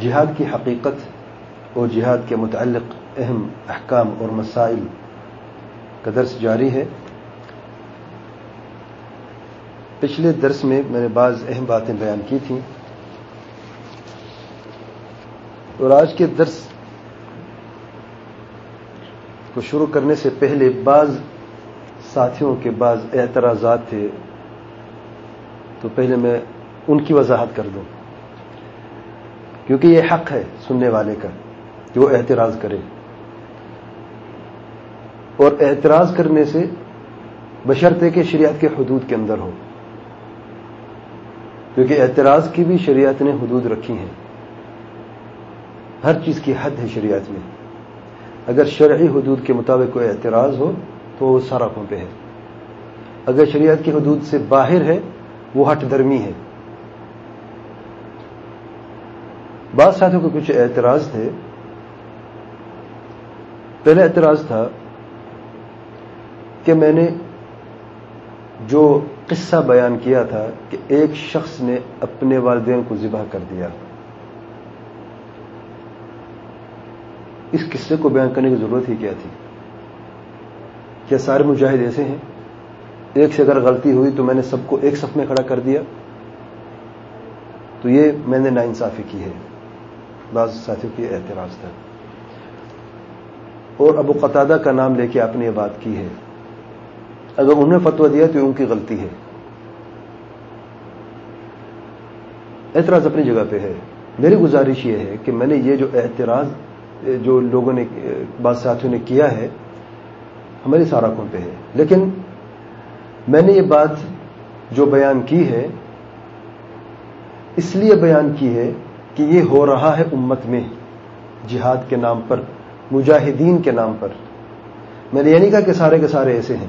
جہاد کی حقیقت اور جہاد کے متعلق اہم احکام اور مسائل کا درس جاری ہے۔ پچھلے درس میں میں نے بعض اہم باتیں بیان کی تھیں۔ اور آج کے درس کو شروع کرنے سے پہلے بعض ساتھیوں کے بعض اعتراضات تھے۔ تو پہلے میں ان کی وضاحت کر دوں۔ کیونکہ یہ حق ہے سننے والے کا کہ وہ اعتراض کرے۔ اور اعتراض کرنے سے بشرطے کے شریعت کے حدود کے اندر ہو۔ کیونکہ اعتراض کی بھی شریعت نے حدود رکھی ہیں۔ ہر چیز کی حد ہے شریعت میں۔ اگر شرعی حدود کے مطابق کوئی اعتراض ہو تو وہ سارا پہ ہے۔ اگر شریعت کی حدود سے باہر ہے، وہ ہٹ درمی ہے۔ بعض ساتھیوں کو کچھ اعتراض تھے۔ پہلا اعتراض تھا کہ میں نے جو قصہ بیان کیا تھا کہ ایک شخص نے اپنے والدین کو ذبح کر دیا۔ اس قصے کو بیان کرنے کی ضرورت ہی کیا تھی؟ کیا سارے مجاہد ایسے ہیں؟ ایک سے اگر غلطی ہوئی تو میں نے سب کو ایک صف میں کھڑا کر دیا۔ تو یہ میں نے ناانصافی کی ہے۔ بعض ساتھیوں کی اعتراض تھا۔ اور ابو قطادہ کا نام لے کے آپ نے یہ بات کی ہے۔ اگر انہوں نے فتوا دیا تو ان کی غلطی ہے۔ اعتراض اپنی جگہ پہ ہے۔ میری گزارش یہ ہے کہ میں نے یہ جو اعتراض، جو لوگوں نے، بعض ساتھیوں نے کیا ہے ہماری ساراخوں پہ ہے۔ لیکن میں نے یہ بات جو بیان کی ہے، اس لیے بیان کی ہے کہ یہ ہو رہا ہے امت میں جہاد کے نام پر، مجاہدین کے نام پر۔ میں نے یہ نہیں کہا کہ سارے کے سارے ایسے ہیں۔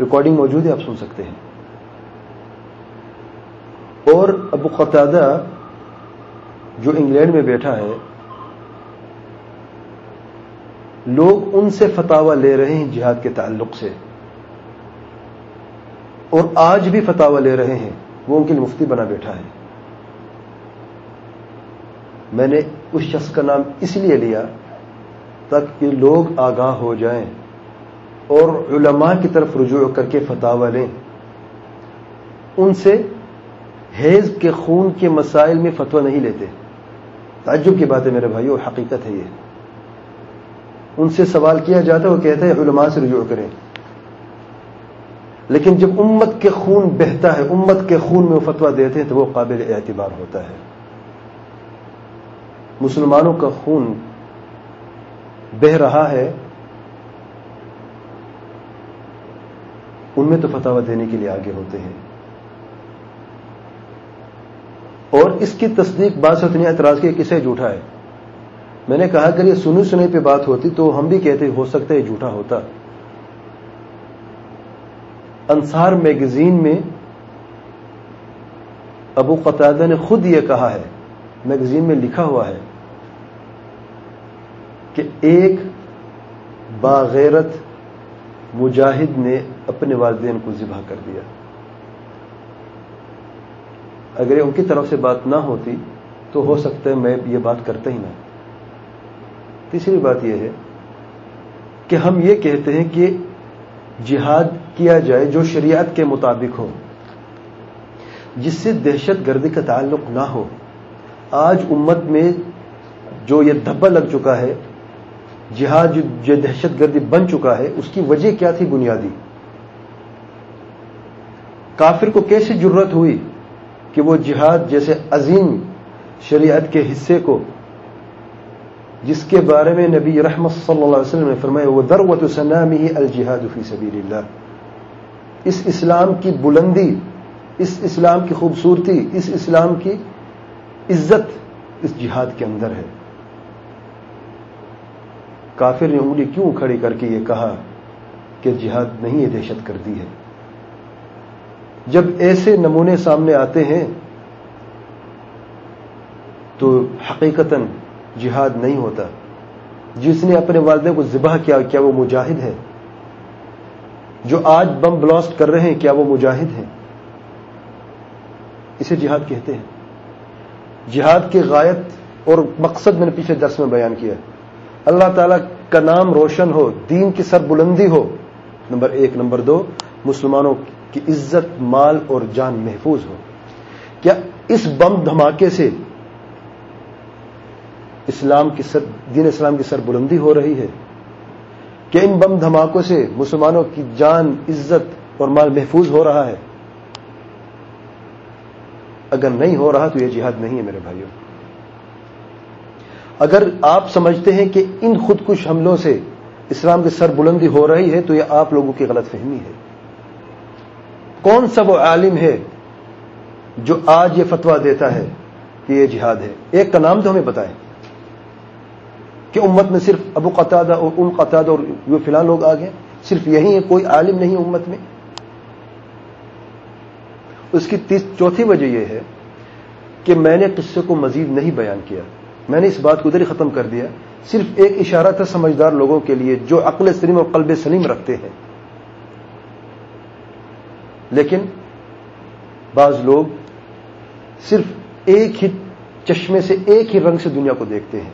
ریکارڈنگ موجود ہے، آپ سن سکتے ہیں۔ اور ابو قطادہ جو انگلینڈ میں بیٹھا ہے، لوگ ان سے فتوا لے رہے ہیں جہاد کے تعلق سے۔ اور آج بھی فتوا لے رہے ہیں، وہ ان کی مفتی بنا بیٹھا ہے۔ میں نے اس شخص کا نام اس لیے لیا تاکہ لوگ آگاہ ہو جائیں اور علماء کی طرف رجوع کر کے فتوا لیں۔ ان سے حیض کے خون کے مسائل میں فتوا نہیں لیتے۔ تعجب کی بات ہے میرے بھائی اور حقیقت ہے یہ۔ ان سے سوال کیا جاتا ہے وہ کہتے ہیں علماء سے رجوع کریں۔ لیکن جب امت کے خون بہتا ہے، امت کے خون میں وہ فتوا دیتے ہیں تو وہ قابل اعتبار ہوتا ہے۔ مسلمانوں کا خون بہ رہا ہے، ان میں تو فتوا دینے کے لیے آگے ہوتے ہیں۔ اور اس کی تصدیق بات اتنی اعتراض کی کسے جھوٹا ہے۔ میں نے کہا، اگر یہ سنو سنے پہ بات ہوتی تو ہم بھی کہتے، ہو سکتا ہے جھوٹا ہوتا۔ انصار میگزین میں ابو قطادہ نے خود یہ کہا ہے، میگزین میں لکھا ہوا ہے۔ کہ ایک باغیرت مجاہد نے اپنے والدین کو ذبح کر دیا۔ اگر ان کی طرف سے بات نہ ہوتی تو ہو سکتا ہے میں یہ بات کرتا ہی نہ۔ تیسری بات یہ ہے کہ ہم یہ کہتے ہیں کہ جہاد کیا جائے جو شریعت کے مطابق ہو، جس سے دہشت گردی کا تعلق نہ ہو۔ آج امت میں جو یہ دھبا لگ چکا ہے جہاد جو دہشت گردی بن چکا ہے، اس کی وجہ کیا تھی بنیادی؟ کافر کو کیسی ضرورت ہوئی کہ وہ جہاد جیسے عظیم شریعت کے حصے کو، جس کے بارے میں نبی رحمت صلی اللہ علیہ وسلم نے فرمایا، وہ دروت سنامی الجہاد فی سبیل اللہ. اس اسلام کی بلندی، اس اسلام کی خوبصورتی، اس اسلام کی عزت اس جہاد کے اندر ہے۔ کافر نے انگلی کیوں کھڑی کر کے یہ کہا کہ جہاد نہیں ہے دہشت کردی ہے؟ جب ایسے نمونے سامنے آتے ہیں تو حقیقتا جہاد نہیں ہوتا۔ جس نے اپنے والدین کو ذبح کیا کیا وہ مجاہد ہے؟ جو آج بم بلاسٹ کر رہے ہیں، کیا وہ مجاہد ہیں؟ اسے جہاد کہتے ہیں۔ جہاد کی غائط اور مقصد میں نے پیچھے درس میں بیان کیا۔ اللہ تعالی کا نام روشن ہو، دین کی سر بلندی ہو۔ نمبر ایک، نمبر دو، مسلمانوں کی عزت، مال اور جان محفوظ ہو۔ کیا اس بم دھماکے سے اسلام کی سر، دین اسلام کی سر بلندی ہو رہی ہے؟ کہ ان بم دھماکوں سے مسلمانوں کی جان، عزت اور مال محفوظ ہو رہا ہے؟ اگر نہیں ہو رہا تو یہ جہاد نہیں ہے میرے بھائیوں۔ اگر آپ سمجھتے ہیں کہ ان خودکش حملوں سے اسلام کی سر بلندی ہو رہی ہے، تو یہ آپ لوگوں کی غلط فہمی ہے۔ کون سا وہ عالم ہے جو آج یہ فتوا دیتا ہے کہ یہ جہاد ہے؟ ایک کا نام تو ہمیں بتائیں کہ امت میں صرف ابو قطادہ اور ان قطادہ اور یہ فی الحال لوگ آگے صرف یہی ہے کوئی عالم نہیں امت میں۔ اس کی تیس چوتھی وجہ یہ ہے کہ میں نے قصے کو مزید نہیں بیان کیا۔ میں نے اس بات کو ادھر ہی ختم کر دیا۔ صرف ایک اشارہ تھا سمجھدار لوگوں کے لیے، جو عقل سلیم اور قلب سلیم رکھتے ہیں۔ لیکن بعض لوگ صرف ایک ہی چشمے سے ایک ہی رنگ سے دنیا کو دیکھتے ہیں۔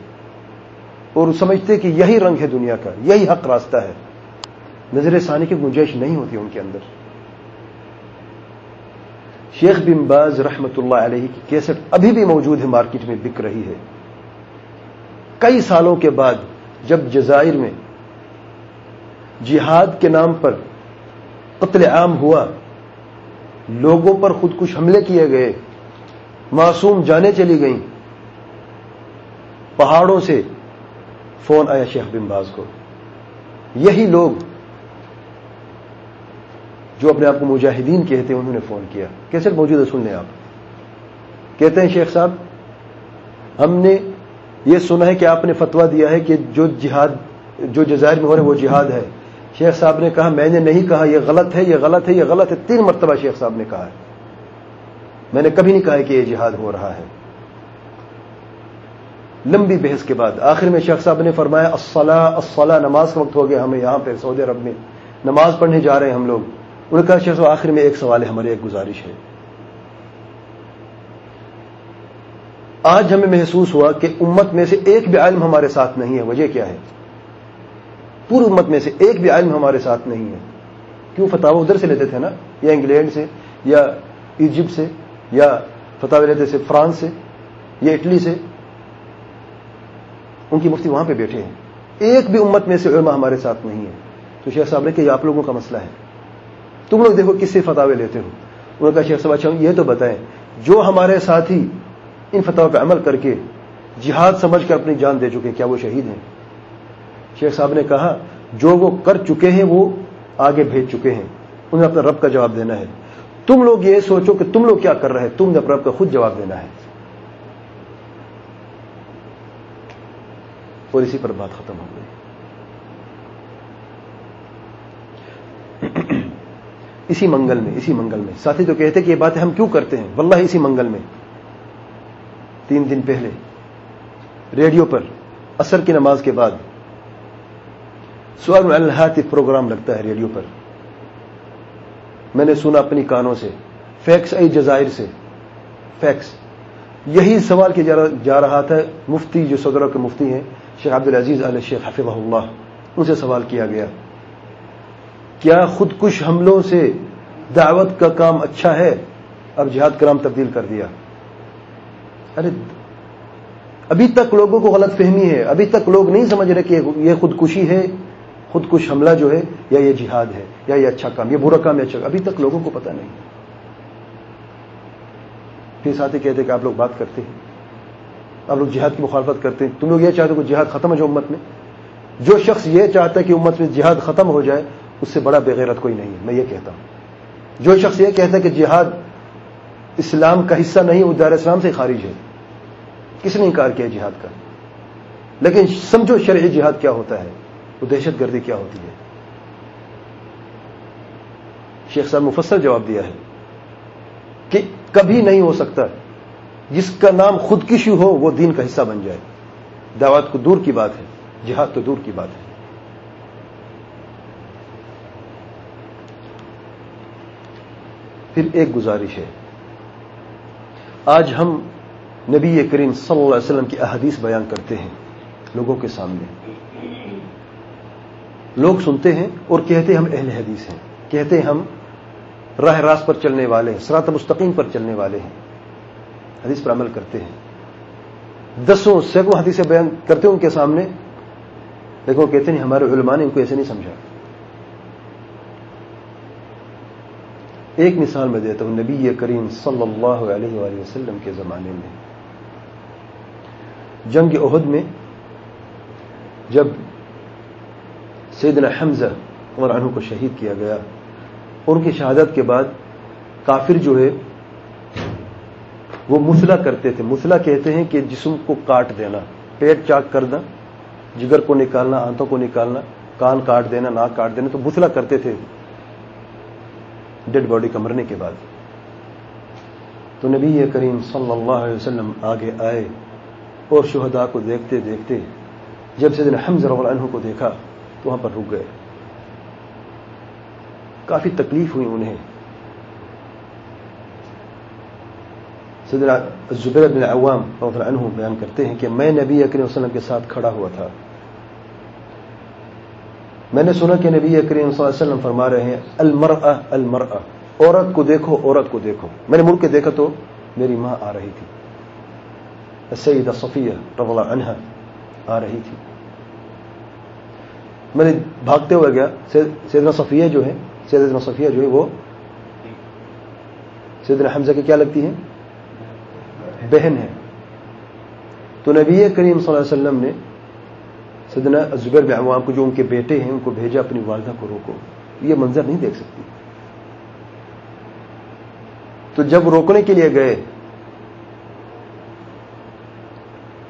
اور سمجھتے کہ یہی رنگ ہے دنیا کا، یہی حق راستہ ہے۔ نظر ثانی کی گنجائش نہیں ہوتی ان کے اندر۔ شیخ بن باز رحمت اللہ علیہ کی کیسٹ ابھی بھی موجود ہے مارکیٹ میں بک رہی ہے۔ کئی سالوں کے بعد جب جزائر میں جہاد کے نام پر قتل عام ہوا، لوگوں پر خود کچھ حملے کیے گئے، معصوم جانے چلی گئیں، پہاڑوں سے فون آیا شیخ بن باز کو۔ یہی لوگ جو اپنے آپ کو مجاہدین کہتے ہیں، انہوں نے فون کیا۔ کیسے موجود ہے، سن لیں آپ۔ کہتے ہیں شیخ صاحب، ہم نے یہ سنا ہے کہ آپ نے فتوا دیا ہے کہ جو جہاد، جو جزائر میں ہو رہے وہ جہاد ہے۔ شیخ صاحب نے کہا، میں نے نہیں کہا، یہ غلط ہے، یہ غلط ہے، یہ غلط ہے۔ تین مرتبہ شیخ صاحب نے کہا ہے۔ میں نے کبھی نہیں کہا کہ یہ جہاد ہو رہا ہے۔ لمبی بحث کے بعد آخر میں شیخ صاحب نے فرمایا الصلاح نماز کا وقت ہو گیا ہمیں یہاں پہ سعودی عرب میں نماز پڑھنے جا رہے ہیں ہم لوگ۔ انہوں نے کہا، شیخ صاحب، آخر میں ایک سوال ہے ہماری ایک گزارش ہے۔ آج ہمیں محسوس ہوا کہ امت میں سے ایک بھی عالم ہمارے ساتھ نہیں ہے۔ وجہ کیا ہے؟ پوری امت میں سے ایک بھی عالم ہمارے ساتھ نہیں ہے۔ کیوں فتح ادھر سے لیتے تھے نا؟ یا انگلینڈ سے، یا ایجپٹ سے، یا فتح لیتے سے فرانس سے، یا اٹلی سے۔ ان کی مفتی وہاں پہ بیٹھے ہیں۔ ایک بھی امت میں سے علماء ہمارے ساتھ نہیں ہے۔ تو شیخ صاحب نے کہ یہ آپ لوگوں کا مسئلہ ہے۔ تم لوگ دیکھو کس سے فتح لیتے ہو؟ انہوں نے کہا، شیخ صاحب اچھا یہ تو بتائیں۔ جو ہمارے ساتھی ان فتح پہ عمل کر کے جہاد سمجھ کر اپنی جان دے چکے، کیا وہ شہید ہیں؟ شیخ صاحب نے کہا، جو وہ کر چکے ہیں، وہ آگے بھیج چکے ہیں۔ انہیں اپنا رب کا جواب دینا ہے۔ تم لوگ یہ سوچو کہ تم لوگ کیا کر رہے تم نے اپنا رب کا خود جواب دینا ہے۔ اور اسی پر بات ختم ہو گئی۔ اسی منگل میں، اسی منگل میں۔ ساتھی تو کہتے کہ یہ باتیں ہم کیوں کرتے ہیں؟ واللہ اسی منگل میں۔ تین دن پہلے، ریڈیو پر اثر کی نماز کے بعد، سوال الحاط پروگرام لگتا ہے ریڈیو پر۔ میں نے سنا اپنی کانوں سے، فیکس ای جزائر سے۔ فیکس۔ یہی سوال کیا جا رہا تھا، مفتی جو صدروں کے مفتی ہیں، شیخ عبد العزیز علیہ شیخ حفظ اللہ، ان سے سوال کیا گیا۔ کیا خودکش حملوں سے دعوت کا کام اچھا ہے؟ اب جہاد کرام تبدیل کر دیا۔ ارے ابھی تک لوگوں کو غلط فہمی ہے۔ ابھی تک لوگ نہیں سمجھ رہے کہ یہ خودکشی ہے خود کش حملہ جو ہے، یا یہ جہاد ہے، یا یہ اچھا کام، یہ برا کام ہے اچھا ابھی تک لوگوں کو پتہ نہیں۔ پھر ساتھی کہتے کہ آپ لوگ بات کرتے ہیں۔ آپ لوگ جہاد کی مخالفت کرتے ہیں۔ تم لوگ یہ چاہتے ہو کہ جہاد ختم ہو جائے امت میں؟ جو شخص یہ چاہتا ہے کہ امت میں جہاد ختم ہو جائے، اس سے بڑا بغیرت کوئی نہیں ہے۔ میں یہ کہتا ہوں۔ جو شخص یہ کہتا ہے کہ جہاد اسلام کا حصہ نہیں، وہ دار اسلام سے خارج ہے۔ کس نے انکار کیا جہاد کا؟ لیکن سمجھو شرعی جہاد کیا ہوتا ہے؟ وہ دہشت گردی کیا ہوتی ہے؟ شیخ صاحب مفسر جواب دیا ہے کہ کبھی نہیں ہو سکتا جس کا نام خودکشی ہو وہ دین کا حصہ بن جائے۔ دعوت کو دور کی بات ہے، جہاد تو دور کی بات ہے۔ پھر ایک گزارش ہے۔ آج ہم نبی کریم صلی اللہ علیہ وسلم کی احادیث بیان کرتے ہیں لوگوں کے سامنے۔ لوگ سنتے ہیں اور کہتے ہیں ہم اہل حدیث ہیں، کہتے ہیں ہم راہ راست پر چلنے والے ہیں سرات مستقیم پر چلنے والے ہیں۔ حدیث پر عمل کرتے ہیں۔ دسوں سینکڑوں حدیثیں بیان کرتے ہیں ان کے سامنے، لیکن وہ کہتے ہیں ہمارے علماء نے ان کو ایسے نہیں سمجھا۔ ایک مثال میں دیتا ہوں، نبی کریم صلی اللہ علیہ وآلہ وسلم کے زمانے میں۔ جنگ عہد میں جب سیدنا حمزہ عمر عنہ کو شہید کیا گیا ان کی شہادت کے بعد کافر جو ہے وہ مسلح کرتے تھے۔ مسلح کہتے ہیں کہ جسم کو کاٹ دینا، پیٹ چاک کرنا، جگر کو نکالنا، آنتوں کو نکالنا، کان کاٹ دینا، ناک کاٹ دینا، تو مسلح کرتے تھے۔ ڈیڈ باڈی کا مرنے کے بعد۔ تو نبی کریم صلی اللہ علیہ وسلم آگے آئے۔ اور شہداء کو دیکھتے دیکھتے جب سے حمز رضی عنہ کو دیکھا تو وہاں پر رک گئے۔ کافی تکلیف ہوئی انہیں۔ سیدنا زبیر بن عوام رضی عنہ بیان کرتے ہیں کہ میں نبی اکریم وسلم کے ساتھ کھڑا ہوا تھا۔ میں نے سنا کہ نبی کریم صلی اللہ علیہ وسلم فرما رہے ہیں المرأ المرأ عورت کو دیکھو، عورت کو دیکھو۔ میں نے مڑ کے دیکھا تو میری ماں آ رہی تھی۔ سیدہ صفیہ رضی اللہ عنہ آ رہی تھی۔ میں نے بھاگتے ہوئے گیا سیدنا صفیہ جو ہے سیدنا صفیہ جو ہے وہ سیدنا حمزہ کی کیا لگتی ہے بہن ہے تو نبی کریم صلی اللہ علیہ وسلم نے سیدنا زبیر بن عوام کو جو ان کے بیٹے ہیں، ان کو بھیجا اپنی والدہ کو روکو۔ یہ منظر نہیں دیکھ سکتی۔ تو جب روکنے کے لیے گئے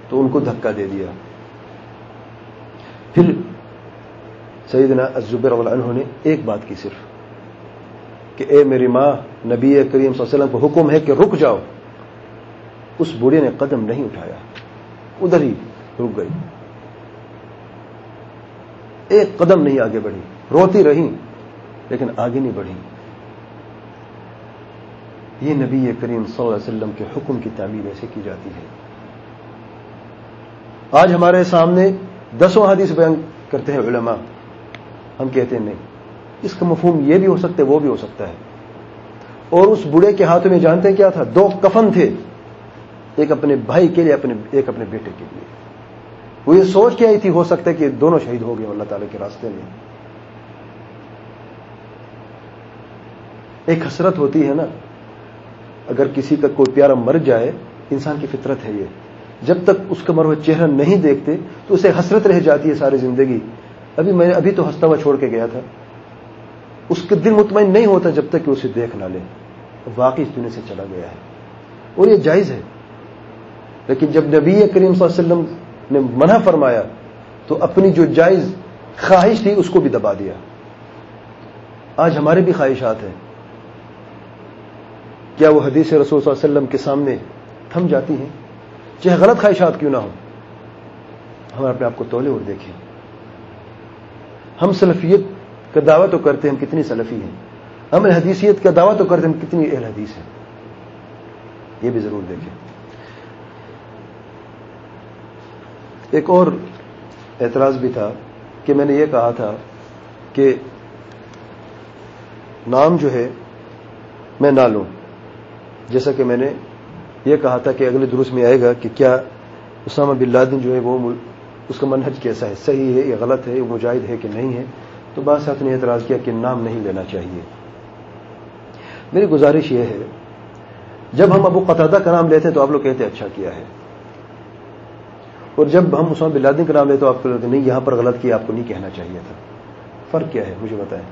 تو ان کو دھکا دے دیا۔ پھر سیدنا الزبیر عنہ نے ایک بات کی صرف کہ اے میری ماں، نبی کریم صلی اللہ علیہ وسلم کو حکم ہے کہ رک جاؤ۔ اس بوڑھے نے قدم نہیں اٹھایا۔ ادھر ہی رک گئی۔ ایک قدم نہیں آگے بڑھی۔ روتی رہی، لیکن آگے نہیں بڑھی۔ یہ نبی کریم صلی اللہ علیہ وسلم کے حکم کی تعمیر ایسے کی جاتی ہے۔ آج ہمارے سامنے دسوں حدیث بیان کرتے ہیں علماء۔ ہم کہتے ہیں نہیں۔ اس کا مفہوم یہ بھی ہو سکتا ہے، وہ بھی ہو سکتا ہے۔ اور اس بڑے کے ہاتھوں میں جانتے ہیں کیا تھا؟ دو کفن تھے۔ ایک اپنے بھائی کے لیے، اپنے ایک اپنے بیٹے کے لیے۔ وہ یہ سوچ کے آئی تھی، ہو سکتا ہے کہ دونوں شہید ہو گئے، اللہ تعالی کے راستے میں۔ ایک حسرت ہوتی ہے نا۔ اگر کسی کا کوئی پیارا مر جائے، انسان کی فطرت ہے یہ۔ جب تک اس کا مرو چہرہ نہیں دیکھتے تو اسے حسرت رہ جاتی ہے ساری زندگی۔ ابھی میں ابھی تو ہنستا ہوا چھوڑ کے گیا تھا۔ اس کے دل مطمئن نہیں ہوتا جب تک کہ اسے دیکھ نہ لے۔ واقعی اس دنیا سے چلا گیا ہے۔ اور یہ جائز ہے۔ لیکن جب نبی کریم صلی اللہ علیہ وسلم نے منع فرمایا تو اپنی جو جائز خواہش تھی اس کو بھی دبا دیا۔ آج ہمارے بھی خواہشات ہیں۔ کیا وہ حدیث رسول صلی اللہ علیہ وسلم کے سامنے تھم جاتی ہیں؟ چاہے غلط خواہشات کیوں نہ ہو ہم اپنے آپ کو تولے اور دیکھیں۔ ہم سلفیت کا دعویٰ تو کرتے ہیں ہم کتنی سلفی ہیں۔ ہم حدیثیت کا دعویٰ تو کرتے ہیں ہم کتنی اہل حدیث ہیں۔ یہ بھی ضرور دیکھیں۔ ایک اور اعتراض بھی تھا کہ میں نے یہ کہا تھا کہ نام جو ہے میں نہ لوں، جیسا کہ میں نے یہ کہا تھا کہ اگلے درست میں آئے گا کہ کیا اسامہ بن لادن جو ہے وہ اس کا منہج کیسا ہے؟ صحیح ہے یا غلط ہے؟ یا مجاہد ہے کہ نہیں ہے؟ تو بعض ساتھ نے اعتراض کیا کہ نام نہیں لینا چاہیے۔ میری گزارش یہ ہے، جب ہم ابو قطادہ کا نام لیتے ہیں تو آپ لوگ کہتے ہیں اچھا کیا ہے۔ اور جب ہم اسامہ بلادن کا نام لیتے تو آپ کو نہیں، یہاں پر غلط کیا، آپ کو نہیں کہنا چاہیے تھا۔ فرق کیا ہے؟ مجھے بتائیں۔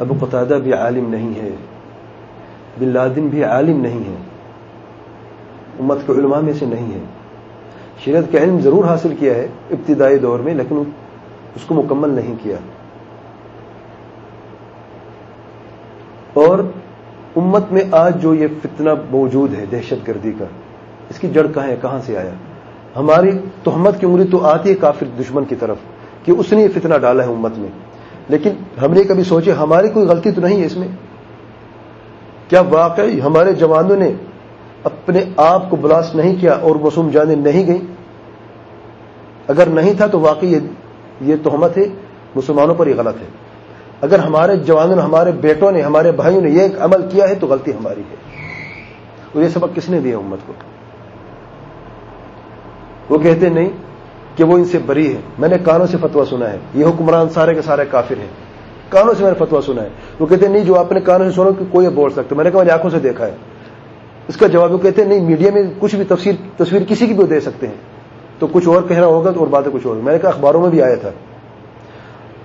ابو قطادہ بھی عالم نہیں ہے۔ بن لادن بھی عالم نہیں ہے۔ امت کے علماء میں سے نہیں ہے۔ شریعت کا علم ضرور حاصل کیا ہے ابتدائی دور میں، لیکن اس کو مکمل نہیں کیا۔ اور امت میں آج جو یہ فتنہ موجود ہے دہشت گردی کا، اس کی جڑ کہاں ہے، کہاں سے آیا؟ ہماری تہمت کی انگلی تو آتی ہے کافر دشمن کی طرف کہ اس نے یہ فتنہ ڈالا ہے امت میں۔ لیکن ہم نے کبھی سوچے ہماری کوئی غلطی تو نہیں ہے اس میں؟ کیا واقعی ہمارے جوانوں نے اپنے آپ کو بلاسٹ نہیں کیا اور مسوم جانے نہیں گئی اگر نہیں تھا تو واقعی یہ تہمت ہے، مسلمانوں پر یہ غلط ہے۔ اگر ہمارے جوانوں نے، ہمارے بیٹوں نے، ہمارے بھائیوں نے یہ عمل کیا ہے تو غلطی ہماری ہے۔ اور یہ سبق کس نے دیا امت کو؟ وہ کہتے نہیں، کہ وہ ان سے بری ہے۔ میں نے کانوں سے فتوا سنا ہے۔ یہ حکمران سارے کے سارے کافر ہیں۔ کانوں سے میں نے فتوا سنا ہے۔ وہ کہتے نہیں جو آپ نے کانوں سے سنو کہ کوئی بول سکتا میں نے کہا، میں نے آنکھوں سے دیکھا ہے۔ اس کا جواب وہ کہتے ہیں، نہیں، میڈیا میں کچھ بھی تفسیر، تصویر کسی کی بھی دے سکتے ہیں۔ تو کچھ اور کہنا ہوگا تو اور باتیں کچھ اور۔ میں نے کہا، اخباروں میں بھی آیا تھا۔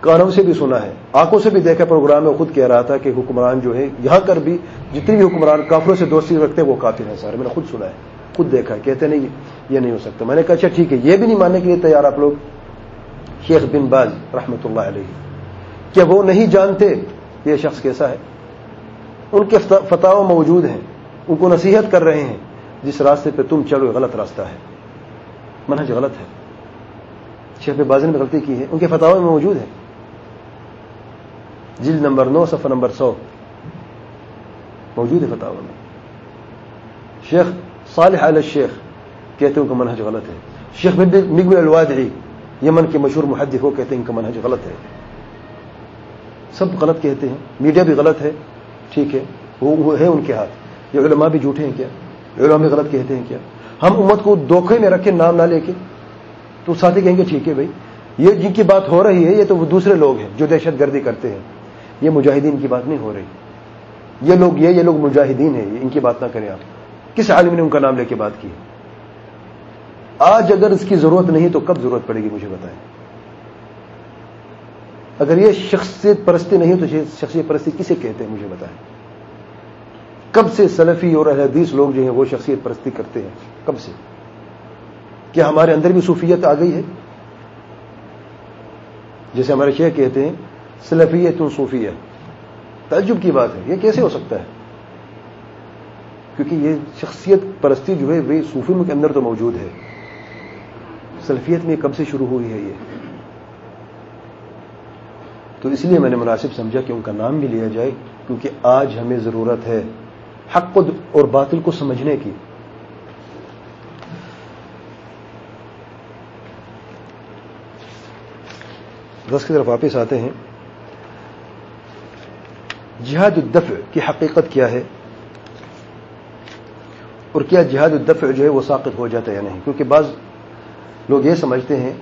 کانوں سے بھی سنا ہے۔ آنکھوں سے بھی دیکھا پروگرام میں خود کہہ رہا تھا کہ حکمران جو ہے یہاں کر بھی جتنی بھی حکمران کافروں سے دوستی رکھتے ہیں، وہ کافر ہیں سارے۔ میں نے خود سنا ہے، خود دیکھا ہے۔ کہتے نہیں، یہ نہیں ہو سکتا۔ میں نے کہا اچھا ٹھیک ہے۔ یہ بھی نہیں ماننے کے لیے تیار آپ لوگ۔ شیخ بن باز رحمۃ اللہ علیہ۔ کیا وہ نہیں جانتے یہ شخص کیسا ہے۔ ان کے فتح موجود ہیں، ان کو نصیحت کر رہے ہیں، جس راستے پہ تم چلو غلط راستہ ہے۔ منہج غلط ہے۔ شیخ بازن نے غلطی کی ہے۔ ان کے فتح میں موجود ہے جلد نمبر نو، صفحہ نمبر سو۔ موجود ہے فتح میں۔ شیخ صالح علی الشیخ کہتے ہیں ان کا منہج غلط ہے۔ شیخ نگم الوادعی، یمن کے مشہور محدث، وہ کہتے ہیں ان کا منہج غلط ہے۔ سب غلط کہتے ہیں۔ میڈیا بھی غلط ہے۔ ٹھیک ہے۔ وہ ہے ان کے ہاتھ۔ یہ علماء بھی جھوٹے ہیں کیا؟ علماء بھی غلط کہتے ہیں کیا؟ ہم امت کو دھوکھے میں رکھے نام نہ لے کے۔ تو ساتھی کہیں گے، ٹھیک ہے بھائی۔ یہ جن کی بات ہو رہی ہے، یہ تو وہ دوسرے لوگ ہیں جو دہشت گردی کرتے ہیں۔ یہ مجاہدین کی بات نہیں ہو رہی۔ یہ لوگ یہ یہ لوگ مجاہدین ہیں۔ ان کی بات نہ کریں آپ۔ کس عالم نے ان کا نام لے کے بات کی آج اگر اس کی ضرورت نہیں تو کب ضرورت پڑے گی مجھے بتائیں؟ اگر یہ شخصیت پرستی نہیں تو شخصیت پرستی کسے کہتے ہیں؟ مجھے بتائیں۔ کب سے سلفی اور حدیث لوگ جو ہیں، وہ شخصیت پرستی کرتے ہیں؟ کب سے؟ کیا ہمارے اندر بھی صوفیت آ گئی ہے؟ جیسے ہمارے شیخ کہتے ہیں، سلفیت صوفیہ تعجب کی بات ہے، یہ کیسے ہو سکتا ہے؟ کیونکہ یہ شخصیت پرستی جو ہے، وہ صوفی کے اندر تو موجود ہے۔ سلفیت میں کب سے شروع ہوئی ہے یہ؟ تو اس لیے میں نے مناسب سمجھا کہ ان کا نام بھی لیا جائے، کیونکہ آج ہمیں ضرورت ہے حق اور باطل کو سمجھنے کی۔ دس کی طرف واپس آتے ہیں۔ جہاد الدفع کی حقیقت کیا ہے؟ اور کیا جہاد الدفع جو ہے وہ ساقت ہو جاتا ہے یا نہیں؟ کیونکہ بعض لوگ یہ سمجھتے ہیں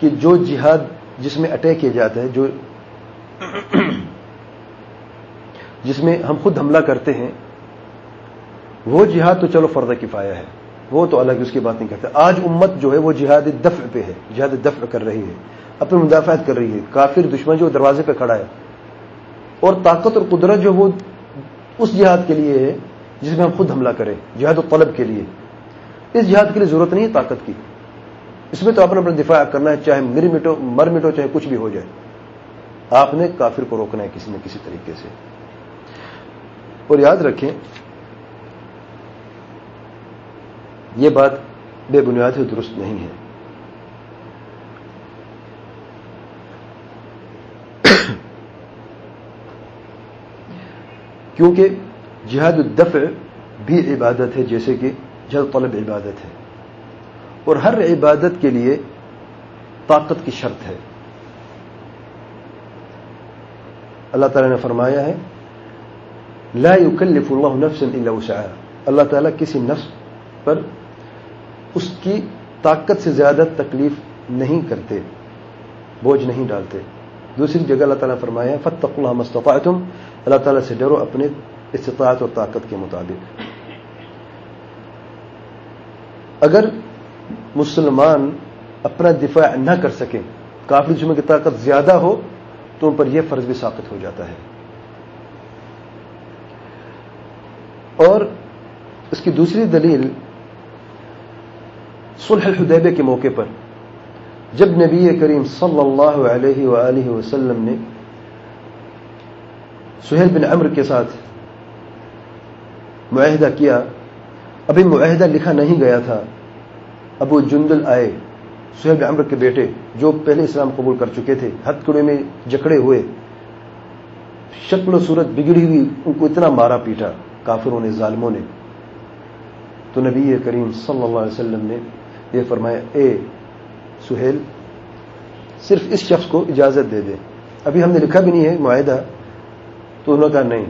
کہ جو جہاد جس میں اٹیک کیا جاتا ہے، جو جس میں ہم خود حملہ کرتے ہیں، وہ جہاد تو چلو فرد کفایا ہے، وہ تو الگ اس کی بات نہیں کرتے۔ آج امت جو ہے، وہ جہاد دفع پہ ہے، جہاد دفع کر رہی ہے، اپنی مدافعت کر رہی ہے۔ کافر دشمن جو دروازے پہ کھڑا ہے۔ اور طاقت اور قدرت جو وہ اس جہاد کے لیے ہے، جس میں ہم خود حملہ کریں، جہاد و طلب کے لیے۔ اس جہاد کے لیے ضرورت نہیں ہے طاقت کی۔ اس میں تو اپنا اپنا دفاع کرنا ہے، چاہے مری مٹو، مر مٹو، چاہے کچھ بھی ہو جائے۔ آپ نے کافر کو روکنا ہے کسی نہ کسی طریقے سے۔ اور یاد رکھیں، یہ بات بے بنیاد ہی درست نہیں ہے۔ کیونکہ جہاد الدفع بھی عبادت ہے، جیسے کہ جہاد طلب عبادت ہے۔ اور ہر عبادت کے لیے طاقت کی شرط ہے۔ اللہ تعالی نے فرمایا ہے، لا يكلف الله نفسا الا وسعها اللہ تعالیٰ کسی نفس پر اس کی طاقت سے زیادہ تکلیف نہیں کرتے، بوجھ نہیں ڈالتے۔ دوسری جگہ اللہ تعالیٰ فرمایا فتق اللہ مستطاعتم اللہ تعالیٰ سے ڈرو اپنے استطاعت اور طاقت کے مطابق۔ اگر مسلمان اپنا دفاع نہ کر سکیں کافی جمعے کی طاقت زیادہ ہو تو ان پر یہ فرض بھی ثابت ہو جاتا ہے۔ اور اس کی دوسری دلیل صلح الحدیبے کے موقع پر، جب نبی کریم صلی اللہ علیہ وآلہ وسلم نے سہیل بن عمر کے ساتھ معاہدہ کیا، ابھی معاہدہ لکھا نہیں گیا تھا، ابو جندل آئے۔ سہیل بن عمر کے بیٹے جو پہلے اسلام قبول کر چکے تھے، ہتھ کڑے میں جکڑے ہوئے، شکل و صورت بگڑی ہوئی، ان کو اتنا مارا پیٹا، کافروں نے، ظالموں نے۔ تو نبی کریم صلی اللہ علیہ وسلم نے یہ فرمایا، اے سہیل، صرف اس شخص کو اجازت دے دے۔ ابھی ہم نے لکھا بھی نہیں ہے، معاہدہ۔ تو انہوں نے کہا، نہیں۔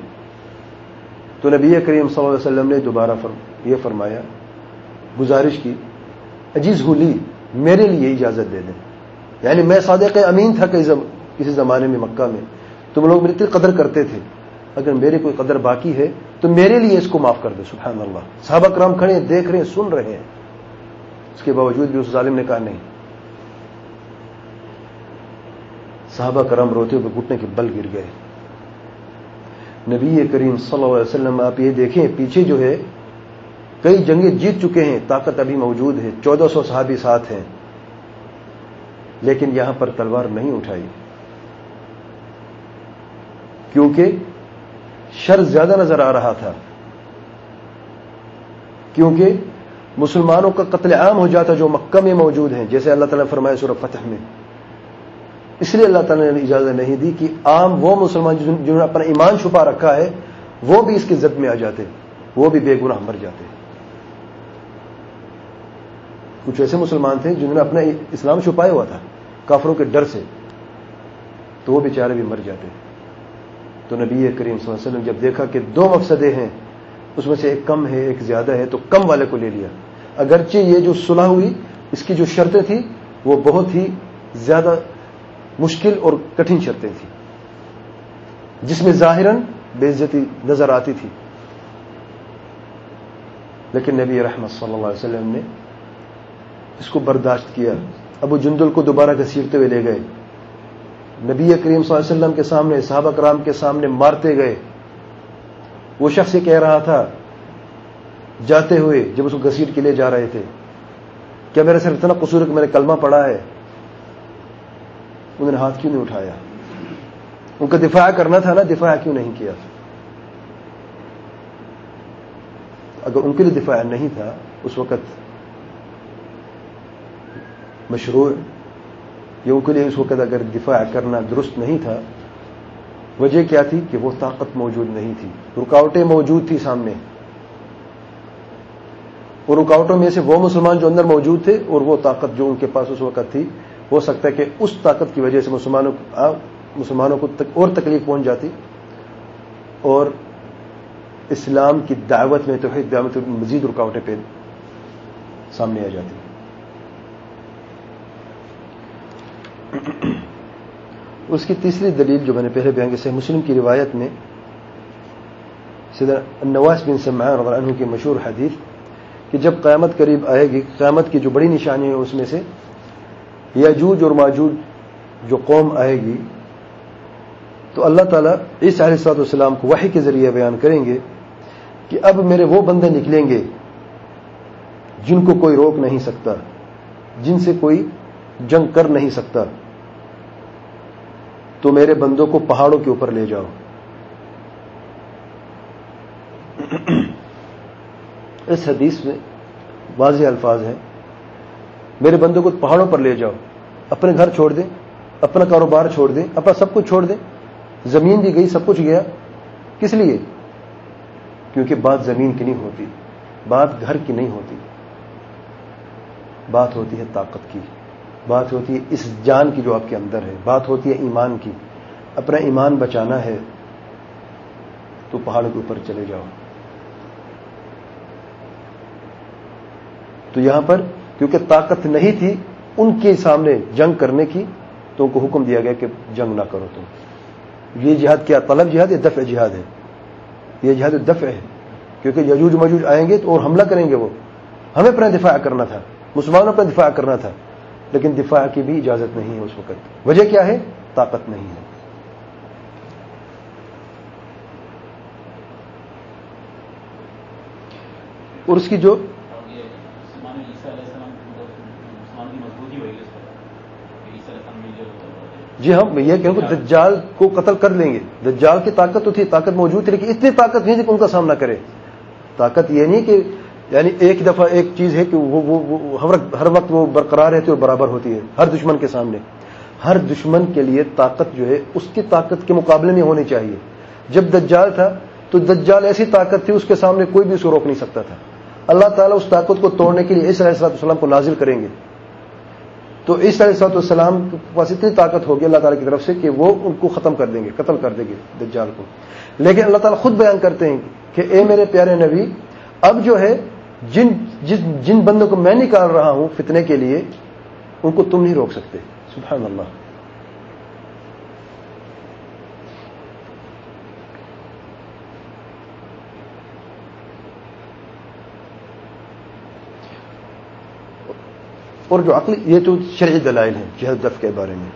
تو نبی کریم صلی اللہ علیہ وسلم نے دوبارہ یہ فرمایا، گزارش کی، عجیز ہولی میرے لیے اجازت دے دیں۔ یعنی میں صادق امین تھا کہ کسی زمانے میں مکہ میں۔ تم لوگ میری اتنی قدر کرتے تھے۔ اگر میرے کوئی قدر باقی ہے تو میرے لیے اس کو معاف کر دو، سبحان اللہ۔ صحابہ کرام کھڑے ہیں، دیکھ رہے ہیں، سن رہے ہیں۔ اس کے باوجود بھی اس ظالم نے کہا نہیں۔ صحابہ کرام روتے ہوئے گھٹنے کے بل گر گئے۔ نبی کریم صلی اللہ علیہ وسلم، آپ یہ دیکھیں، پیچھے جو ہے کئی جنگیں جیت چکے ہیں، طاقت ابھی موجود ہے، چودہ سو صحابی ساتھ ہیں۔ لیکن یہاں پر تلوار نہیں اٹھائی۔ کیونکہ شر زیادہ نظر آ رہا تھا۔ کیونکہ مسلمانوں کا قتل عام ہو جاتا جو مکہ میں موجود ہیں، جیسے اللہ تعالیٰ نے فرمایا سورہ فتح میں۔ اس لیے اللہ تعالیٰ نے اجازت نہیں دی کہ عام وہ مسلمان جنہوں نے اپنا ایمان چھپا رکھا ہے، وہ بھی اس کی زد میں آ جاتے، وہ بھی بے گناہ مر جاتے۔ کچھ ایسے مسلمان تھے جنہوں نے اپنا اسلام چھپایا ہوا تھا، کافروں کے ڈر سے۔ تو وہ بیچارے بھی مر جاتے۔ تو نبی کریم صلی اللہ علیہ وسلم جب دیکھا کہ دو مقصدے ہیں، اس میں سے ایک کم ہے، ایک زیادہ ہے، تو کم والے کو لے لیا۔ اگرچہ یہ جو صلح ہوئی، اس کی جو شرطیں تھیں، وہ بہت ہی زیادہ مشکل اور کٹھن شرطیں تھیں۔ جس میں ظاہراً بے عزتی نظر آتی تھی۔ لیکن نبی رحمت صلی اللہ علیہ وسلم نے اس کو برداشت کیا۔ ابو جندل کو دوبارہ گھسیٹتے ہوئے لے گئے۔ نبی کریم صلی اللہ علیہ وسلم کے سامنے، صحابہ کرام کے سامنے مارتے گئے۔ وہ شخص یہ کہہ رہا تھا، جاتے ہوئے جب اس کو گسیٹ کے لیے جا رہے تھے، کیا میرے سر اتنا قصور کہ میں نے کلمہ پڑھا ہے؟ انہوں نے ہاتھ کیوں نہیں اٹھایا؟ ان کا دفاع کرنا تھا نا، دفاع کیوں نہیں کیا؟ اگر ان کے لیے دفاع نہیں تھا، اس وقت مشروع یا ان کے لیے اس وقت اگر دفاع کرنا درست نہیں تھا، وجہ کیا تھی؟ کہ وہ طاقت موجود نہیں تھی۔ رکاوٹیں موجود تھی سامنے۔ اور رکاوٹوں میں سے وہ مسلمان جو اندر موجود تھے اور وہ طاقت جو ان کے پاس اس وقت تھی، ہو سکتا ہے کہ اس طاقت کی وجہ سے مسلمانوں مسلمانوں کو اور تکلیف پہنچ جاتی۔ اور اسلام کی دعوت میں تو دعوت مزید رکاوٹیں پہ سامنے آ جاتی۔ اس کی تیسری دلیل جو میں نے پہلے بیان کی سے مسلم کی روایت میں نواز بن سمان عنہ کی مشہور حدیث کہ جب قیامت قریب آئے گی، قیامت کی جو بڑی نشانی ہے اس میں سے یاجوج اور ماجوج جو قوم آئے گی، تو اللہ تعالیٰ اس علیہ صاحب السلام کو وحی کے ذریعے بیان کریں گے کہ اب میرے وہ بندے نکلیں گے جن کو کوئی روک نہیں سکتا، جن سے کوئی جنگ کر نہیں سکتا۔ تو میرے بندوں کو پہاڑوں کے اوپر لے جاؤ۔ اس حدیث میں واضح الفاظ ہیں۔ میرے بندوں کو پہاڑوں پر لے جاؤ۔ اپنے گھر چھوڑ دیں، اپنا کاروبار چھوڑ دیں، اپنا سب کچھ چھوڑ دیں۔ زمین بھی گئی، سب کچھ گیا۔ کس لیے؟ کیونکہ بات زمین کی نہیں ہوتی، بات گھر کی نہیں ہوتی۔ بات ہوتی ہے طاقت کی۔ بات ہوتی ہے اس جان کی جو آپ کے اندر ہے، بات ہوتی ہے ایمان کی۔ اپنا ایمان بچانا ہے تو پہاڑوں کے اوپر چلے جاؤ۔ تو یہاں پر کیونکہ طاقت نہیں تھی ان کے سامنے جنگ کرنے کی، تو ان کو حکم دیا گیا کہ جنگ نہ کرو تم۔ یہ جہاد کیا، طلب جہاد یا دفع جہاد ہے؟ یہ جہاد دفع ہے۔ کیونکہ یجوج مجوج آئیں گے تو اور حملہ کریں گے وہ۔ ہمیں اپنا دفاع کرنا تھا، مسلمانوں پر دفاع کرنا تھا۔ لیکن دفاع کی بھی اجازت نہیں ہے اس وقت۔ وجہ کیا ہے؟ طاقت نہیں ہے۔ اور اس کی جو جی ہاں، ہم یہ کہوں کہ دجال کو قتل کر لیں گے۔ دجال کی طاقت تو تھی، طاقت موجود تھی، لیکن اتنی طاقت نہیں تھی کہ ان کا سامنا کرے۔ طاقت یہ نہیں کہ یعنی ایک دفعہ ایک چیز ہے کہ وہ ہر وقت وہ برقرار رہتی ہے اور برابر ہوتی ہے، ہر دشمن کے سامنے۔ ہر دشمن کے لیے طاقت جو ہے، اس کی طاقت کے مقابلے میں ہونی چاہیے۔ جب دجال تھا، تو دجال ایسی طاقت تھی، اس کے سامنے کوئی بھی اسے روک نہیں سکتا تھا۔ اللہ تعالیٰ اس طاقت کو توڑنے کے لیے اس علیہ السلام کو نازل کریں گے۔ تو اس علیہ السلام کے پاس اتنی طاقت ہوگی اللہ تعالیٰ کی طرف سے کہ وہ ان کو ختم کر دیں گے، قتل کر دیں گے دجال کو۔ لیکن اللہ تعالیٰ خود بیان کرتے ہیں کہ اے میرے پیارے نبی، اب جو ہے جن جن جن بندوں کو میں نکال رہا ہوں فتنے کے لیے ان کو تم نہیں روک سکتے۔ سبحان اللہ۔ اور جو عقل یہ تو شرعی دلائل ہیں جہد دف کے بارے میں۔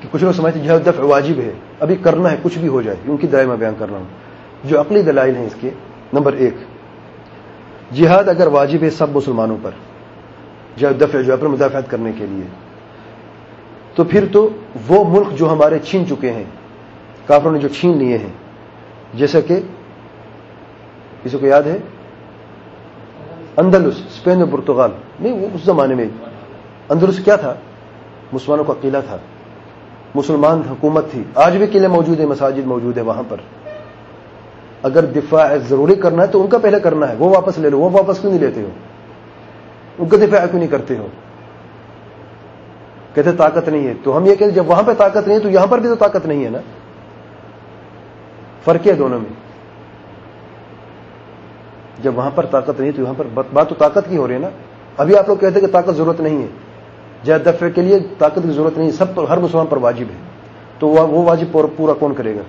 کہ کچھ لوگ سمجھتے جہد دف واجب ہے ابھی کرنا ہے کچھ بھی ہو جائے ان کی دلائل میں بیان کر رہا ہوں۔ جو عقلی دلائل ہیں اس کے، نمبر ایک، جہاد اگر واجب ہے سب مسلمانوں پر جہد دفع، جو اپنے مدافعت کرنے کے لیے، تو پھر تو وہ ملک جو ہمارے چھین چکے ہیں، کافروں نے جو چھین لیے ہیں، جیسا کہ کسی کو یاد ہے؟ اندلس اسپین اور پرتگال نہیں، وہ اس زمانے میں، اندلس کیا تھا؟ مسلمانوں کا قلعہ تھا، مسلمان حکومت تھی، آج بھی قلعے موجود ہیں، مساجد موجود ہے وہاں پر۔ اگر دفاع ضروری کرنا ہے تو ان کا پہلے کرنا ہے، وہ واپس لے لو، وہ واپس کیوں نہیں لیتے ہو؟ ان کا دفاع کیوں نہیں کرتے ہو؟ کہتے طاقت نہیں ہے۔ تو ہم یہ کہتے جب وہاں پہ طاقت نہیں ہے تو یہاں پر بھی تو طاقت نہیں ہے نا۔ فرق ہے دونوں میں۔ جب وہاں پر طاقت نہیں تو وہاں پر بات تو طاقت کی ہو رہی ہے نا۔ ابھی آپ لوگ کہتے ہیں کہ طاقت ضرورت نہیں ہے۔ جہاں دفعے کے لیے طاقت کی ضرورت نہیں ہے۔ سب پر ہر مسلمان پر واجب ہے۔ تو وہ واجب پورا کون کرے گا؟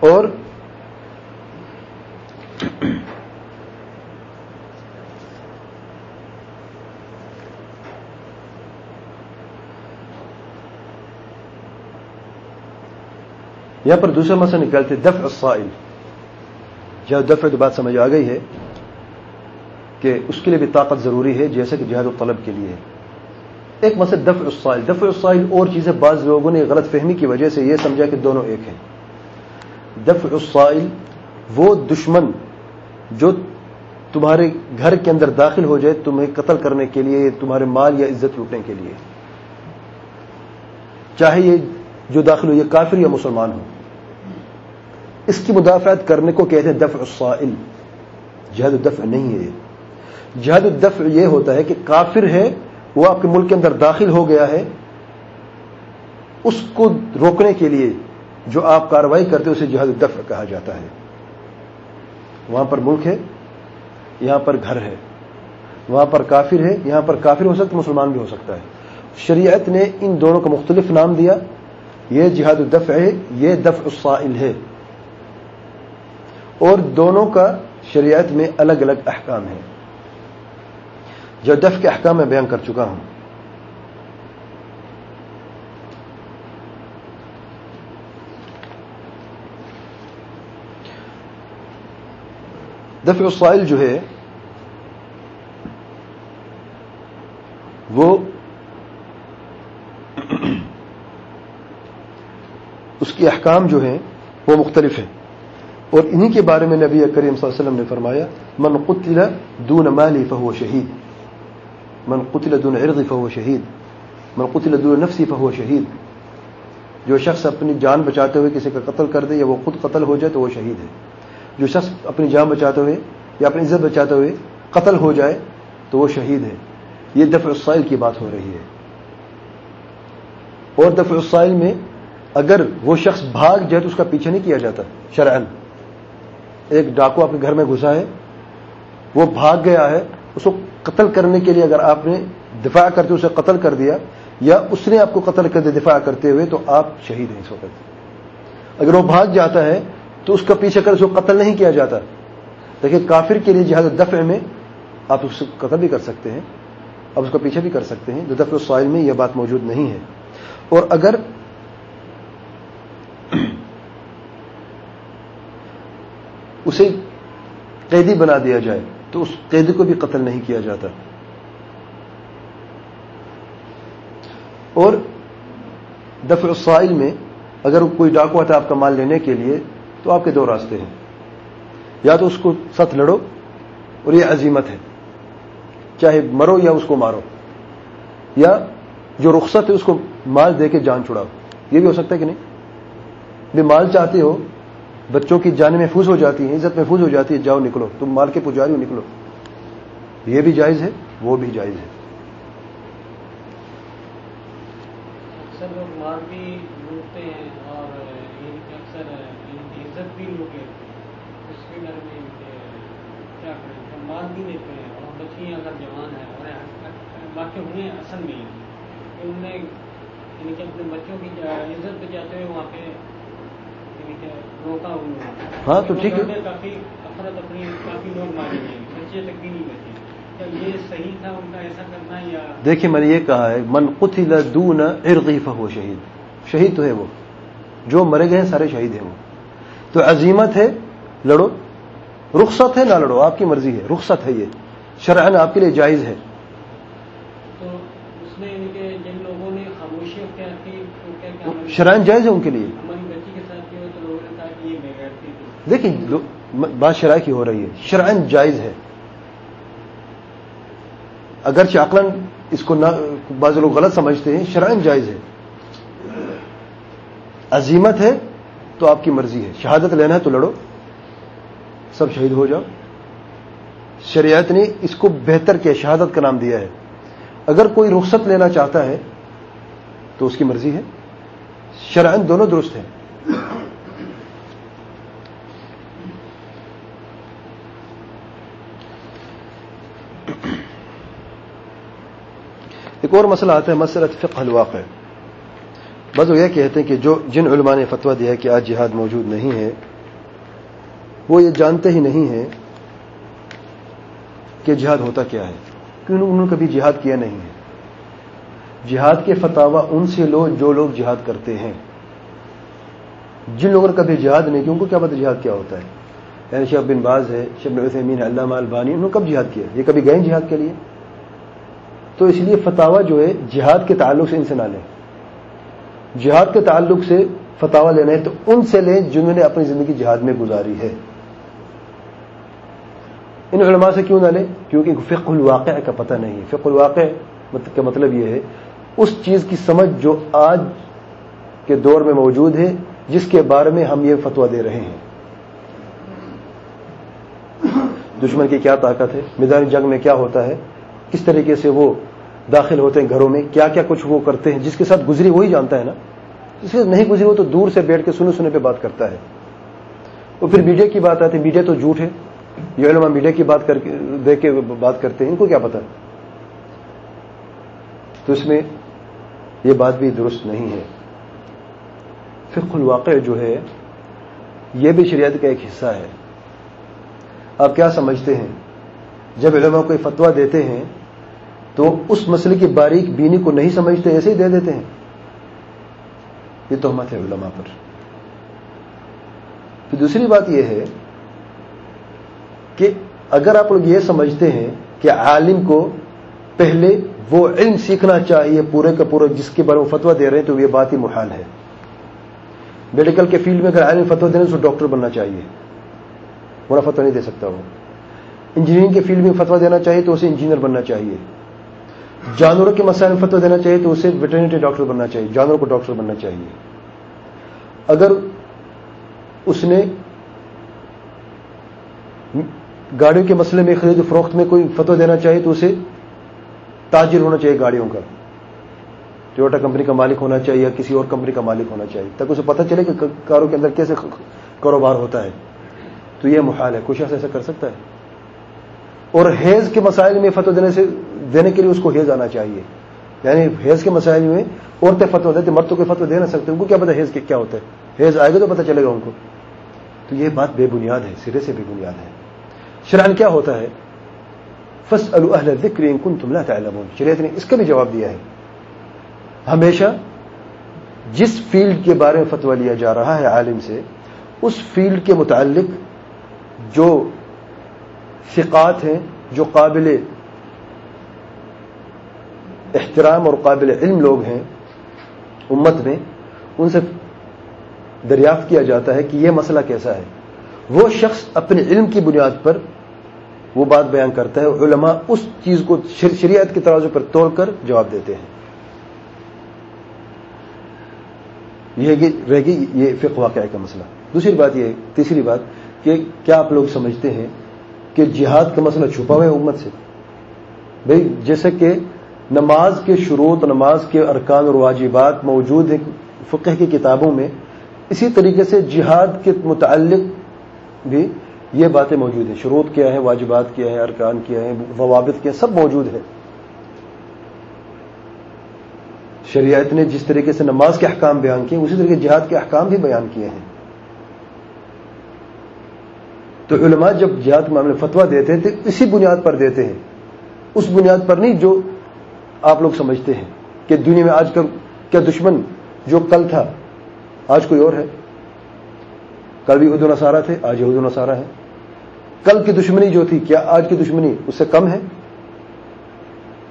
اور یہاں پر دوسرا مسئلہ نکلتے دفع الصائل۔ جہاں دفع تو بات سمجھ آ گئی ہے کہ اس کے لیے بھی طاقت ضروری ہے، جیسے کہ جہاد و طلب کے لیے۔ ایک مسئلہ دفع الصائل۔ دفع الصائل اور چیزیں بعض لوگوں نے غلط فہمی کی وجہ سے یہ سمجھا کہ دونوں ایک ہیں۔ دفع الصائل، وہ دشمن جو تمہارے گھر کے اندر داخل ہو جائے تمہیں قتل کرنے کے لیے، تمہارے مال یا عزت لوٹنے کے لیے۔ چاہے یہ جو داخل ہو، یہ کافر یا مسلمان ہو۔ اس کی مدافعت کرنے کو کہتے ہیں دفع الصائل۔ جہد الدفع نہیں ہے جہد الدفع یہ ہوتا ہے کہ کافر ہے، وہ آپ کے ملک کے اندر داخل ہو گیا ہے، اس کو روکنے کے لیے جو آپ کاروائی کرتے اسے جہد الدفع کہا جاتا ہے۔ وہاں پر ملک ہے، یہاں پر گھر ہے۔ وہاں پر کافر ہے، یہاں پر کافر ہو سکتا مسلمان بھی ہو سکتا ہے۔ شریعت نے ان دونوں کا مختلف نام دیا۔ یہ جہاد الدفع ہے، یہ دفع الصائل ہے۔ اور دونوں کا شریعت میں الگ الگ احکام ہے جو دف کے احکام میں بیان کر چکا ہوں۔ دفع الصائل جو ہے، وہ اس کے احکام جو ہیں، وہ مختلف ہیں۔ اور انہی کے بارے میں نبی کریم صلی اللہ علیہ وسلم نے فرمایا، من قتل دون مالی فهو شہید۔ من قتل دون عرضی فهو شہید۔ من قتل دون نفسی فهو شہید۔ جو شخص اپنی جان بچاتے ہوئے کسی کا قتل کر دے یا وہ خود قتل ہو جائے تو وہ شہید ہے۔ جو شخص اپنی جان بچاتے ہوئے یا اپنی عزت بچاتے ہوئے قتل ہو جائے تو وہ شہید ہے۔ یہ دفع السائل کی بات ہو رہی ہے۔ اور دفع السائل میں اگر وہ شخص بھاگ جائے تو اس کا پیچھے نہیں کیا جاتا شرعن ایک ڈاکو آپ کے گھر میں گھسا ہے، وہ بھاگ گیا ہے، اس کو قتل کرنے کے لیے اگر آپ نے دفاع کرتے اسے قتل کر دیا یا اس نے آپ کو قتل کر دیا دفاع کرتے ہوئے تو آپ شہید ہیں اس وقت۔ اگر وہ بھاگ جاتا ہے تو اس کا پیچھے کر اس کو قتل نہیں کیا جاتا۔ لیکن کافر کے لیے جہاز دفع میں آپ اس کو قتل بھی کر سکتے ہیں اب اس کو پیچھے بھی کر سکتے ہیں، جو دفر السائل میں یہ بات موجود نہیں ہے۔ اور اگر اسے قیدی بنا دیا جائے، تو اس قیدی کو بھی قتل نہیں کیا جاتا۔ اور دفع السائل میں اگر کوئی ڈاکو آتا ہے آپ کا مال لینے کے لیے تو آپ کے دو راستے ہیں۔ یا تو اس کو ساتھ لڑو اور یہ عظیمت ہے۔ چاہے مرو یا اس کو مارو۔ یا جو رخصت ہے اس کو مال دے کے جان چھڑاؤ۔ یہ بھی ہو سکتا ہے کہ نہیں؟ بھی مال چاہتے ہو، بچوں کی جانیں محفوظ ہو جاتی ہیں، عزت محفوظ ہو جاتی ہے، جاؤ نکلو۔ تم مال کے پجاری ہو نکلو۔ یہ بھی جائز ہے، وہ بھی جائز ہے۔ اکثر لوگ مال بھی لوٹتے ہیں اور اکثر عزت بھی لوٹے اس کے گھر میں کیا کریں بھی لیتے ہیں اور بچی اگر جوان ہے اور اصل نے یعنی کہ اپنے بچوں کی عزت بچاتے ہوئے وہاں پہ ہاں تو ٹھیک ہے۔ کافی افراد کافی لوگ مارے گئے۔ بچے تک بھی نہیں بچے۔ یہ صحیح تھا ان کا ایسا کرنا یا؟ دیکھیے میں نے یہ کہا ہے من قتل دون ارغی فہو شہید شہید تو ہے وہ۔ جو مرے گئے ہیں سارے شہید ہیں وہ۔ تو عظیمت ہے لڑو۔ رخصت ہے نہ لڑو آپ کی مرضی ہے۔ رخصت ہے یہ۔ شرعن آپ کے لیے جائز ہے۔ تو اس میں جن لوگوں نے خاموشی اختیار کی شرائن جائز ہے ان کے لیے۔ دیکھیں بات شرائع کی ہو رہی ہے۔ شرائن جائز ہے۔ اگر چاکلن اس کو بعض لوگ غلط سمجھتے ہیں شرائن جائز ہے۔ عظیمت ہے تو آپ کی مرضی ہے۔ شہادت لینا ہے تو لڑو۔ سب شہید ہو جاؤ۔ شریعت نے اس کو بہتر کیا، شہادت کا نام دیا ہے۔ اگر کوئی رخصت لینا چاہتا ہے تو اس کی مرضی ہے۔ شرائن دونوں درست ہیں۔ ایک اور مسئلہ آتا ہے مسلط فقہ الواقع۔ بس وہ یہ کہتے ہیں کہ جو جن علماء نے فتویٰ دیا ہے کہ آج جہاد موجود نہیں ہے، وہ یہ جانتے ہی نہیں ہیں کہ جہاد ہوتا کیا ہے۔ کیوں انہوں نے کبھی جہاد کیا نہیں ہے؟ جہاد کے فتوا ان سے لو جو لوگ جہاد کرتے ہیں۔ جن لوگوں نے کبھی جہاد نہیں کیا، ان کو کیا پتا جہاد کیا ہوتا ہے؟ یعنی شیخ بن باز ہے شب عثمین علامہ البانی، انہوں نے کب جہاد کیا؟ یہ کبھی گئے جہاد کے لیے؟ تو اس لیے فتوا جو ہے، جہاد کے تعلق سے ان سے نہ لیں۔ جہاد کے تعلق سے فتوا لینا ہے تو ان سے لیں جنہوں نے اپنی زندگی جہاد میں گزاری ہے۔ ان علماء سے کیوں نہ لیں؟ کیونکہ فقہ الواقع کا پتہ نہیں ہے۔ فقہ الواقع کا مطلب یہ ہے، اس چیز کی سمجھ جو آج کے دور میں موجود ہے، جس کے بارے میں ہم یہ فتوا دے رہے ہیں۔ دشمن کی کیا طاقت ہے؟ میدان جنگ میں کیا ہوتا ہے؟ کس طریقے سے وہ داخل ہوتے ہیں گھروں میں، کیا کیا کچھ وہ کرتے ہیں، جس کے ساتھ گزری وہی جانتا ہے نا؟ جس کے نہیں گزری وہ تو دور سے بیٹھ کے سنے سنے پہ بات کرتا ہے۔ وہ پھر میڈیا کی بات آتی ہے، میڈیا تو جھوٹ ہے۔ یہ علماء میڈیا کی بات کر کے، دیکھ کے بات کرتے ہیں، ان کو کیا پتا؟ تو اس میں یہ بات بھی درست نہیں ہے۔ فقہ الواقع جو ہے، یہ بھی شریعت کا ایک حصہ ہے۔ آپ کیا سمجھتے ہیں؟ جب علماء کوئی فتوا دیتے ہیں تو اس مسئلے کی باریک بینی کو نہیں سمجھتے، ایسے ہی دے دیتے ہیں۔ یہ تہمت ہے علماء پر۔ پھر دوسری بات یہ ہے کہ اگر آپ لوگ یہ سمجھتے ہیں کہ عالم کو پہلے وہ علم سیکھنا چاہیے پورے کا پورا جس کے بارے میں فتوا دے رہے ہیں، تو یہ بات ہی محال ہے۔ میڈیکل کے فیلڈ میں اگر عالم فتوا دینے تو ڈاکٹر بننا چاہیے۔ برا فتوا نہیں دے سکتا وہ۔ انجینئرنگ کے فیلڈ میں فتوا دینا چاہیے تو اسے انجینئر بننا چاہیے۔ جانوروں کے مسائل میں فتوا دینا چاہیے تو اسے ویٹرنیٹری ڈاکٹر بننا چاہیے جانوروں کو ڈاکٹر بننا چاہیے۔ اگر اس نے گاڑیوں کے مسئلے میں خرید فروخت میں کوئی فتوا دینا چاہیے تو اسے تاجر ہونا چاہیے گاڑیوں کا۔ ٹوٹا کمپنی کا مالک ہونا چاہیے یا کسی اور کمپنی کا مالک ہونا چاہیے، تاکہ اسے پتہ چلے کہ کاروں کے اندر کیسے کاروبار ہوتا ہے۔ تو یہ محال ہے کچھ ایسا کر سکتا ہے۔ اور حیض کے مسائل میں فتو دینے سے دینے کے لیے اس کو حیض آنا چاہیے۔ یعنی حیض کے مسائل میں عورتیں فتو دیتے مرد تو کوئی فتو دے نہ سکتے، ان کو کیا پتا حیض کیا ہوتا ہے؟ حیض آئے گا تو پتہ چلے گا ان کو۔ تو یہ بات بے بنیاد ہے، سرے سے بے بنیاد ہے۔ شران کیا ہوتا ہے؟ فس الحل ذکر کن تم تعلمون۔ شریعت نے اس کا بھی جواب دیا ہے۔ ہمیشہ جس فیلڈ کے بارے میں فتویٰ لیا جا رہا ہے عالم سے، اس فیلڈ کے متعلق جو فقات ہیں، جو قابل احترام اور قابل علم لوگ ہیں، امت میں، ان سے دریافت کیا جاتا ہے کہ یہ مسئلہ کیسا ہے۔ وہ شخص اپنے علم کی بنیاد پر وہ بات بیان کرتا ہے، علماء اس چیز کو شریعت کے ترازو پر توڑ کر جواب دیتے ہیں۔ یہ رہ گی یہ فقہ واقعہ کا مسئلہ۔ دوسری بات یہ، تیسری بات کہ کیا آپ لوگ سمجھتے ہیں کہ جہاد کا مسئلہ چھپا ہوا ہے امت سے؟ بھئی جیسے کہ نماز کے شروط، نماز کے ارکان اور واجبات موجود ہیں فقہ کی کتابوں میں۔ اسی طریقے سے جہاد کے متعلق بھی یہ باتیں موجود ہیں۔ شروط کیا ہے واجبات کیا ہے ارکان کیا ہے ضوابط کیا ہے سب موجود ہے شریعت نے جس طریقے سے نماز کے احکام بیان کیے، اسی طریقے جہاد کے احکام بھی بیان کیے ہیں۔ تو علماء جب جہاد کے معاملے فتوا دیتے ہیں تو اسی بنیاد پر دیتے ہیں۔ اس بنیاد پر نہیں، جو آپ لوگ سمجھتے ہیں کہ دنیا میں آج کل کیا دشمن جو کل تھا، آج کوئی اور ہے؟ کل بھی یہود نصارہ تھے، آج یہود نصارہ ہے۔ کل کی دشمنی جو تھی، کیا آج کی دشمنی اس سے کم ہے؟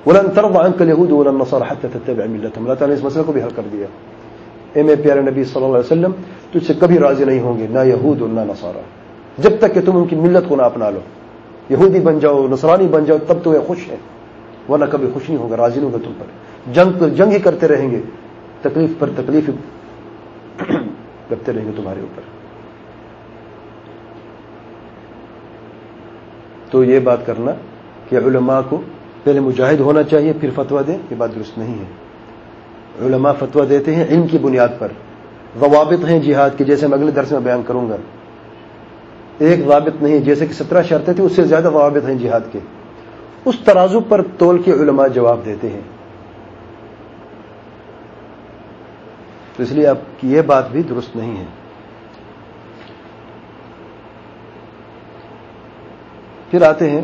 ولن ترضى عنك اليهود ولا النصارى حتى تتبع ملتهم۔ اللہ تعالیٰ نے اس مسئلے کو بھی حل کر دیا۔ اے میں پیارے نبی صلی اللہ علیہ وسلم، تجھ سے کبھی راضی نہیں ہوں گے، نہ یہود اور نہ نصارہ۔ جب تک کہ تم ان کی ملت کو نہ اپنا لو۔ یہودی بن جاؤ، نصرانی بن جاؤ، تب تو یہ خوش ہے ورنہ کبھی خوش نہیں ہوگا، راضی نہیں ہوگا تم پر۔ جنگ جنگ ہی کرتے رہیں گے۔ تکلیف پر تکلیف کرتے رہیں گے تمہارے اوپر۔ تو یہ بات کرنا کہ علماء کو پہلے مجاہد ہونا چاہیے، پھر فتوا دیں، یہ بات درست نہیں ہے۔ علماء فتوا دیتے ہیں علم کی بنیاد پر۔ ضوابط ہیں جہاد کے، جیسے میں اگلے درس میں بیان کروں گا۔ ایک ضابط نہیں، جیسے کہ سترہ شرطیں تھیں، اس سے زیادہ ضوابط ہیں جہاد کے۔ اس ترازو پر تول کے علماء جواب دیتے ہیں۔ تو اس لیے آپ کی یہ بات بھی درست نہیں ہے۔ پھر آتے ہیں۔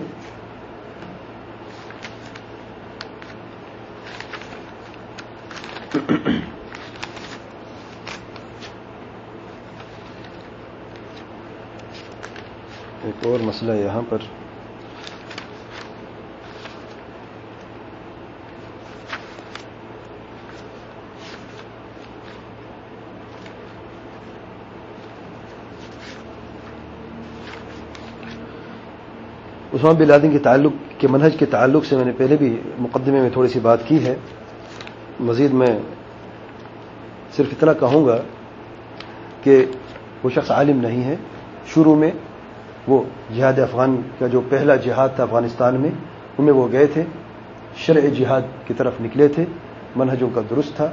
ایک اور مسئلہ یہاں پر۔ عثمان بن لادن کے تعلق کے منہج کے تعلق سے میں نے پہلے بھی مقدمے میں تھوڑی سی بات کی ہے۔ مزید میں صرف اتنا کہوں گا کہ وہ شخص عالم نہیں ہے۔ شروع میں وہ جہاد افغان کا جو پہلا جہاد تھا افغانستان میں ان میں وہ گئے تھے، شرع جہاد کی طرف نکلے تھے۔ منہجوں کا درست تھا۔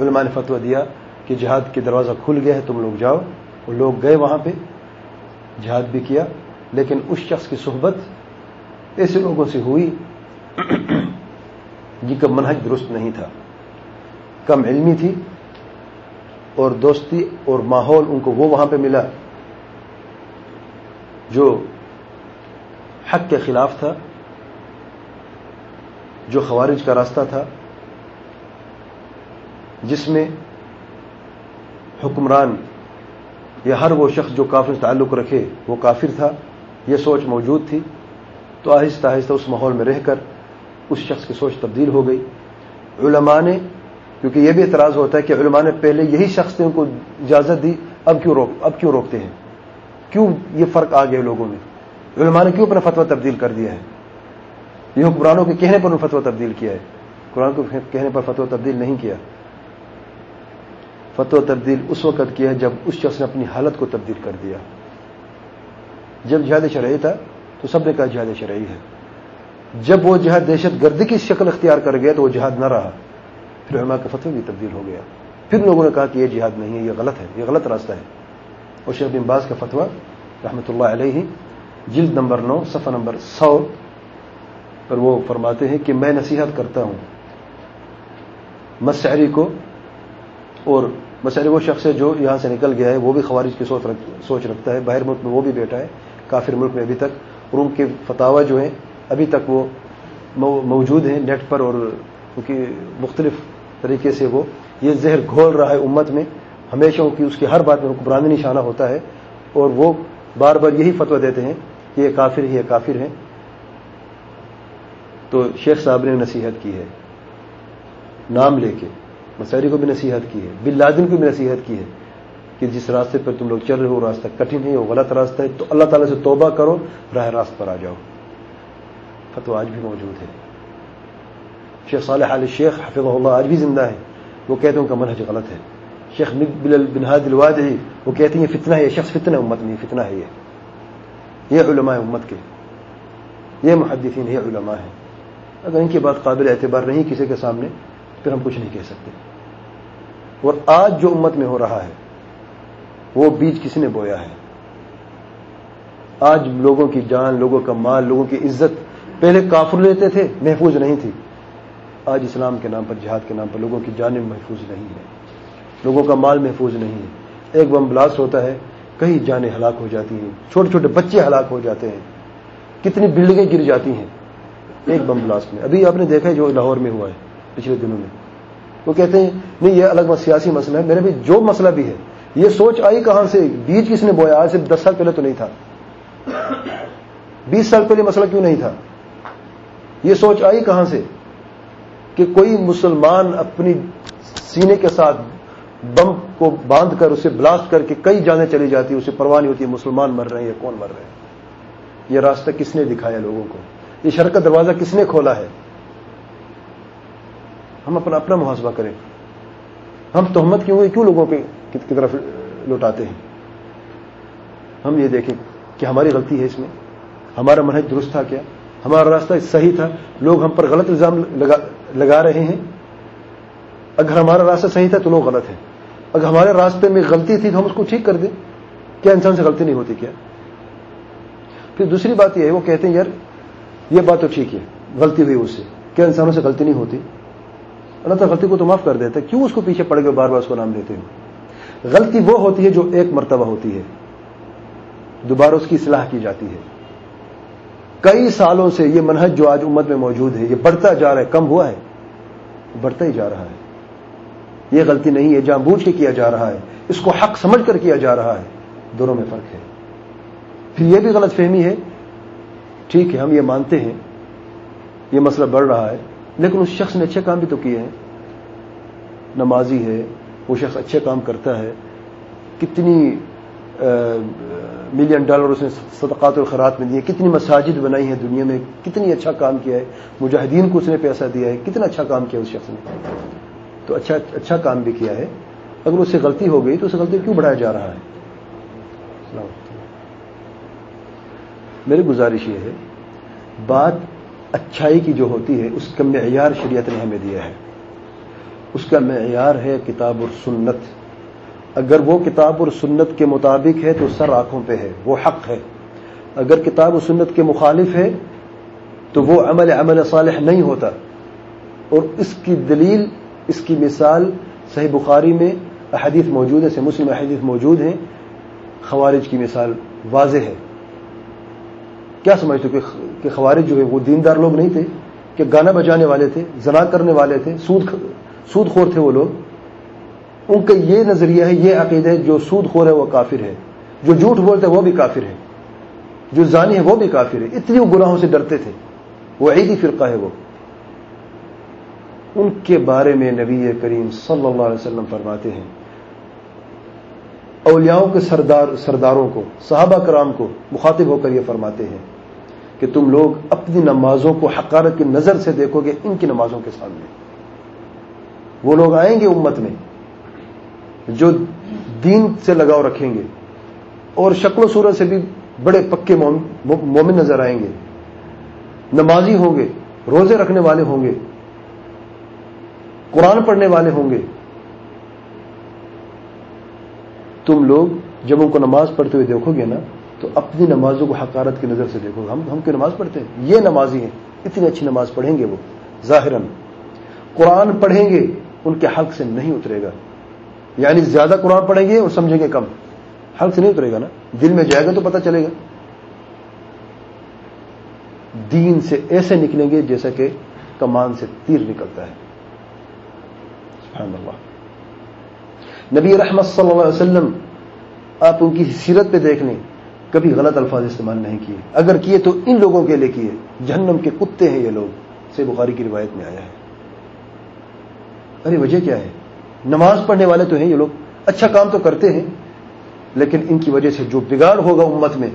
علماء نے فتویٰ دیا کہ جہاد کی دروازہ کھل گیا ہے، تم لوگ جاؤ۔ وہ لوگ گئے وہاں پہ، جہاد بھی کیا۔ لیکن اس شخص کی صحبت ایسے لوگوں سے ہوئی جن کا منہج درست نہیں تھا۔ کم علمی تھی اور دوستی اور ماحول ان کو وہ وہاں پہ ملا جو حق کے خلاف تھا، جو خوارج کا راستہ تھا، جس میں حکمران یا ہر وہ شخص جو کافر تعلق رکھے وہ کافر تھا، یہ سوچ موجود تھی۔ تو آہستہ آہستہ اس ماحول میں رہ کر اس شخص کی سوچ تبدیل ہو گئی۔ علماء نے، کیونکہ یہ بھی اعتراض ہوتا ہے کہ علماء نے پہلے یہی شخص نے ان کو اجازت دی، اب کیوں روک، اب کیوں روکتے ہیں؟ کیوں یہ فرق آ گیا لوگوں میں؟ علماء نے کیوں اپنا فتویٰ تبدیل کر دیا ہے؟ یہ حکمرانوں کے کہنے پر فتویٰ تبدیل کیا ہے۔ قرآن کو کہنے پر فتویٰ تبدیل نہیں کیا۔ فتویٰ تبدیل اس وقت کیا جب اس شخص نے اپنی حالت کو تبدیل کر دیا۔ جب جہاد شرعی تھا تو سب نے کہا جہاد شرعی ہے۔ جب وہ جہاد دہشت گردی کی شکل اختیار کر گیا تو وہ جہاد نہ رہا۔ پھر علماء کا فتوی بھی تبدیل ہو گیا۔ پھر لوگوں نے کہا کہ یہ جہاد نہیں ہے، یہ غلط ہے، یہ غلط راستہ ہے۔ اور شیخ بن باز کا فتویٰ رحمۃ اللہ علیہ، جلد نمبر نو، صفحہ نمبر سو، پر وہ فرماتے ہیں کہ میں نصیحت کرتا ہوں۔ مسعری کو اور مسعری وہ شخص ہے جو یہاں سے نکل گیا ہے، وہ بھی خوارج کی سوچ رکھتا ہے، باہر ملک میں وہ بھی بیٹھا ہے، کافر ملک میں ابھی تک اور ان کے فتوا جو ہیں، ابھی تک وہ موجود ہیں نیٹ پر اور کیونکہ مختلف طریقے سے وہ، یہ زہر گھول رہا ہے امت میں۔ ہمیشہ کی، اس کی ہر بات میں حکمرانی نشانہ ہوتا ہے۔ اور وہ بار بار یہی فتویٰ دیتے ہیں کہ یہ کافر ہے یہ کافر ہے تو شیخ صاحب نے نصیحت کی ہے، نام لے کے مسائری کو بھی نصیحت کی ہے بل لادن کو بھی نصیحت کی ہے۔ کہ جس راستے پر تم لوگ چل رہے ہو، راستہ کٹھن ہے وہ غلط راستہ ہے، تو اللہ تعالیٰ سے توبہ کرو، راہ راست پر آ جاؤ۔ فتو آج بھی موجود ہے۔ شیخ صالح علی شیخ حفظ اللہ آج بھی زندہ ہے۔ وہ کہتے ہیں ان کا منحج غلط ہے۔ شیخ بنہاد الوادعی وہ کہتے ہیں یہ فتنہ ہے، یہ شخص فتنہ امت نہیں، فتنہ ہے یہ۔ یہ علماء امت کے۔ یہ محدثین، یہ علماء ہیں۔ اگر ان کی بات قابل اعتبار نہیں کسی کے سامنے، پھر ہم کچھ نہیں کہہ سکتے۔ اور آج جو امت میں ہو رہا ہے وہ بیج کسی نے بویا ہے؟ آج لوگوں کی جان، لوگوں کا مال، لوگوں کی عزت پہلے کافر لیتے تھے، محفوظ نہیں تھی۔ آج اسلام کے نام پر، جہاد کے نام پر لوگوں کی جانیں محفوظ نہیں ہے لوگوں کا مال محفوظ نہیں ہے۔ ایک بم بلاسٹ ہوتا ہے، کئی جانیں ہلاک ہو جاتی ہیں۔ چھوٹے چھوٹے بچے ہلاک ہو جاتے ہیں۔ کتنی بلڈنگیں گر جاتی ہیں۔ ایک بم بلاسٹ میں۔ ابھی آپ نے دیکھا ہے جو لاہور میں ہوا ہے، پچھلے دنوں میں۔ وہ کہتے ہیں، نہیں، یہ الگ سیاسی مسئلہ ہے۔ میرے بھی جو مسئلہ بھی ہے یہ سوچ آئی کہاں سے؟ بیج کس نے بویا؟ آج سے دس سال پہلے تو نہیں تھا۔ بیس سال پہلے مسئلہ کیوں نہیں تھا؟ یہ سوچ آئی کہاں سے؟ کہ کوئی مسلمان اپنی سینے کے ساتھ بم کو باندھ کر، اسے بلاسٹ کر کے کئی جانیں چلی جاتی، اسے پرواہ نہیں ہوتی ہے مسلمان مر رہے ہیں یا کون مر رہے ہیں؟ یہ راستہ کس نے دکھایا لوگوں کو؟ یہ شر کا دروازہ کس نے کھولا ہے؟ ہم اپنا اپنا محاسبہ کریں۔ ہم تہمت کیوں کیوں لوگوں پہ کی طرف لوٹاتے ہیں۔ ہم یہ دیکھیں کہ ہماری غلطی ہے اس میں۔ ہمارا منہج درست تھا کیا؟ ہمارا راستہ صحیح تھا۔ لوگ ہم پر غلط الزام لگا رہے ہیں۔ اگر ہمارا راستہ صحیح تھا تو لوگ غلط ہیں۔ اگر ہمارے راستے میں غلطی تھی تو ہم اس کو ٹھیک کر دیں۔ کیا انسان سے غلطی نہیں ہوتی کیا؟ پھر دوسری بات یہ ہے، وہ کہتے ہیں، یار، یہ بات تو ٹھیک ہے۔ غلطی ہوئی اس سے۔ کیا انسانوں سے غلطی نہیں ہوتی؟ اللہ تعالیٰ غلطی کو تو معاف کر دیتا ہے۔ کیوں اس کو پیچھے پڑ گئے بار بار اس کو نام لیتے ہیں؟ غلطی وہ ہوتی ہے جو ایک مرتبہ ہوتی ہے۔ دوبارہ اس کی اصلاح کی جاتی ہے۔ کئی سالوں سے یہ منہج جو آج امت میں موجود ہے، یہ بڑھتا جا رہا ہے، کم ہوا ہے۔ بڑھتا ہی جا رہا ہے۔ یہ غلطی نہیں ہے جہاں بوجھ کے کیا جا رہا ہے۔ اس کو حق سمجھ کر کیا جا رہا ہے۔ دونوں میں فرق ہے۔ پھر یہ بھی غلط فہمی ہے۔ ٹھیک ہے، ہم یہ مانتے ہیں۔ یہ مسئلہ بڑھ رہا ہے۔ لیکن اس شخص نے اچھے کام بھی تو کیے ہیں۔ نمازی ہے وہ شخص اچھے کام کرتا ہے، کتنی ملین ڈالر اس نے صدقات الخرات میں دیے، کتنی مساجد بنائی ہیں دنیا میں، کتنی اچھا کام کیا ہے، مجاہدین کو اس نے پیسہ دیا ہے، کتنا اچھا کام کیا اس شخص نے۔ تو اچھا اچھا کام بھی کیا ہے۔ اگر اس سے غلطی ہو گئی تو اس غلطی کیوں بڑھایا جا رہا ہے؟ میری گزارش یہ ہے، بات اچھائی کی جو ہوتی ہے، اس کا معیار شریعت نے ہمیں دیا ہے۔ اس کا معیار ہے کتاب اور سنت۔ اگر وہ کتاب اور سنت کے مطابق ہے تو سر آنکھوں پہ ہے، وہ حق ہے۔ اگر کتاب و سنت کے مخالف ہے تو وہ عمل عمل صالح نہیں ہوتا۔ اور اس کی دلیل، اس کی مثال صحیح بخاری میں احادیث موجود ہے سے مسلم احادیث موجود ہیں۔ خوارج کی مثال واضح ہے۔ کیا سمجھتے کہ خوارج جو ہے وہ دیندار لوگ نہیں تھے؟ کہ گانا بجانے والے تھے، زنا کرنے والے تھے، سود سود خور تھے وہ لوگ۔ ان کا یہ نظریہ ہے، یہ عقید ہے، جو سود خور ہے وہ کافر ہے۔ جو جھوٹ بولتے وہ بھی کافر ہے۔ جو زانی ہے وہ بھی کافر ہے۔ اتنی وہ گناہوں سے ڈرتے تھے۔ وہ عیدی فرقہ ہے وہ۔ ان کے بارے میں نبی کریم صلی اللہ علیہ وسلم فرماتے ہیں۔ اولیاؤں کے سردار سرداروں کو، صحابہ کرام کو مخاطب ہو کر یہ فرماتے ہیں کہ تم لوگ اپنی نمازوں کو حقارت کی نظر سے دیکھو گے، ان کی نمازوں کے سامنے۔ وہ لوگ آئیں گے امت میں جو دین سے لگاؤ رکھیں گے اور شکل و صورت سے بھی بڑے پکے مومن نظر آئیں گے نمازی ہوں گے روزے رکھنے والے ہوں گے قرآن پڑھنے والے ہوں گے تم لوگ جب ان کو نماز پڑھتے ہوئے دیکھو گے نا تو اپنی نمازوں کو حقارت کی نظر سے دیکھو گے۔ ہم ہم کی نماز پڑھتے ہیں؟ یہ نمازی ہیں۔ اتنی اچھی نماز پڑھیں گے وہ ظاہر قرآن پڑھیں گے ان کے حلق سے نہیں اترے گا۔ یعنی زیادہ قرآن پڑھیں گے اور سمجھیں گے کم۔ حلق سے نہیں اترے گا نا۔ دل میں جائے گا تو پتہ چلے گا۔ دین سے ایسے نکلیں گے جیسا کہ کمان سے تیر نکلتا ہے۔ سبحان اللہ۔ نبی رحمت صلی اللہ علیہ وسلم، آپ ان کی سیرت پہ دیکھ لیں۔ کبھی غلط الفاظ استعمال نہیں کیے۔ اگر کیے تو ان لوگوں کے لیے کیے۔ جہنم کے کتے ہیں یہ لوگ۔ سے بخاری کی روایت میں آیا ہے۔ ارے وجہ کیا ہے؟ نماز پڑھنے والے تو ہیں یہ لوگ اچھا کام تو کرتے ہیں، لیکن ان کی وجہ سے جو بگاڑ ہوگا امت میں،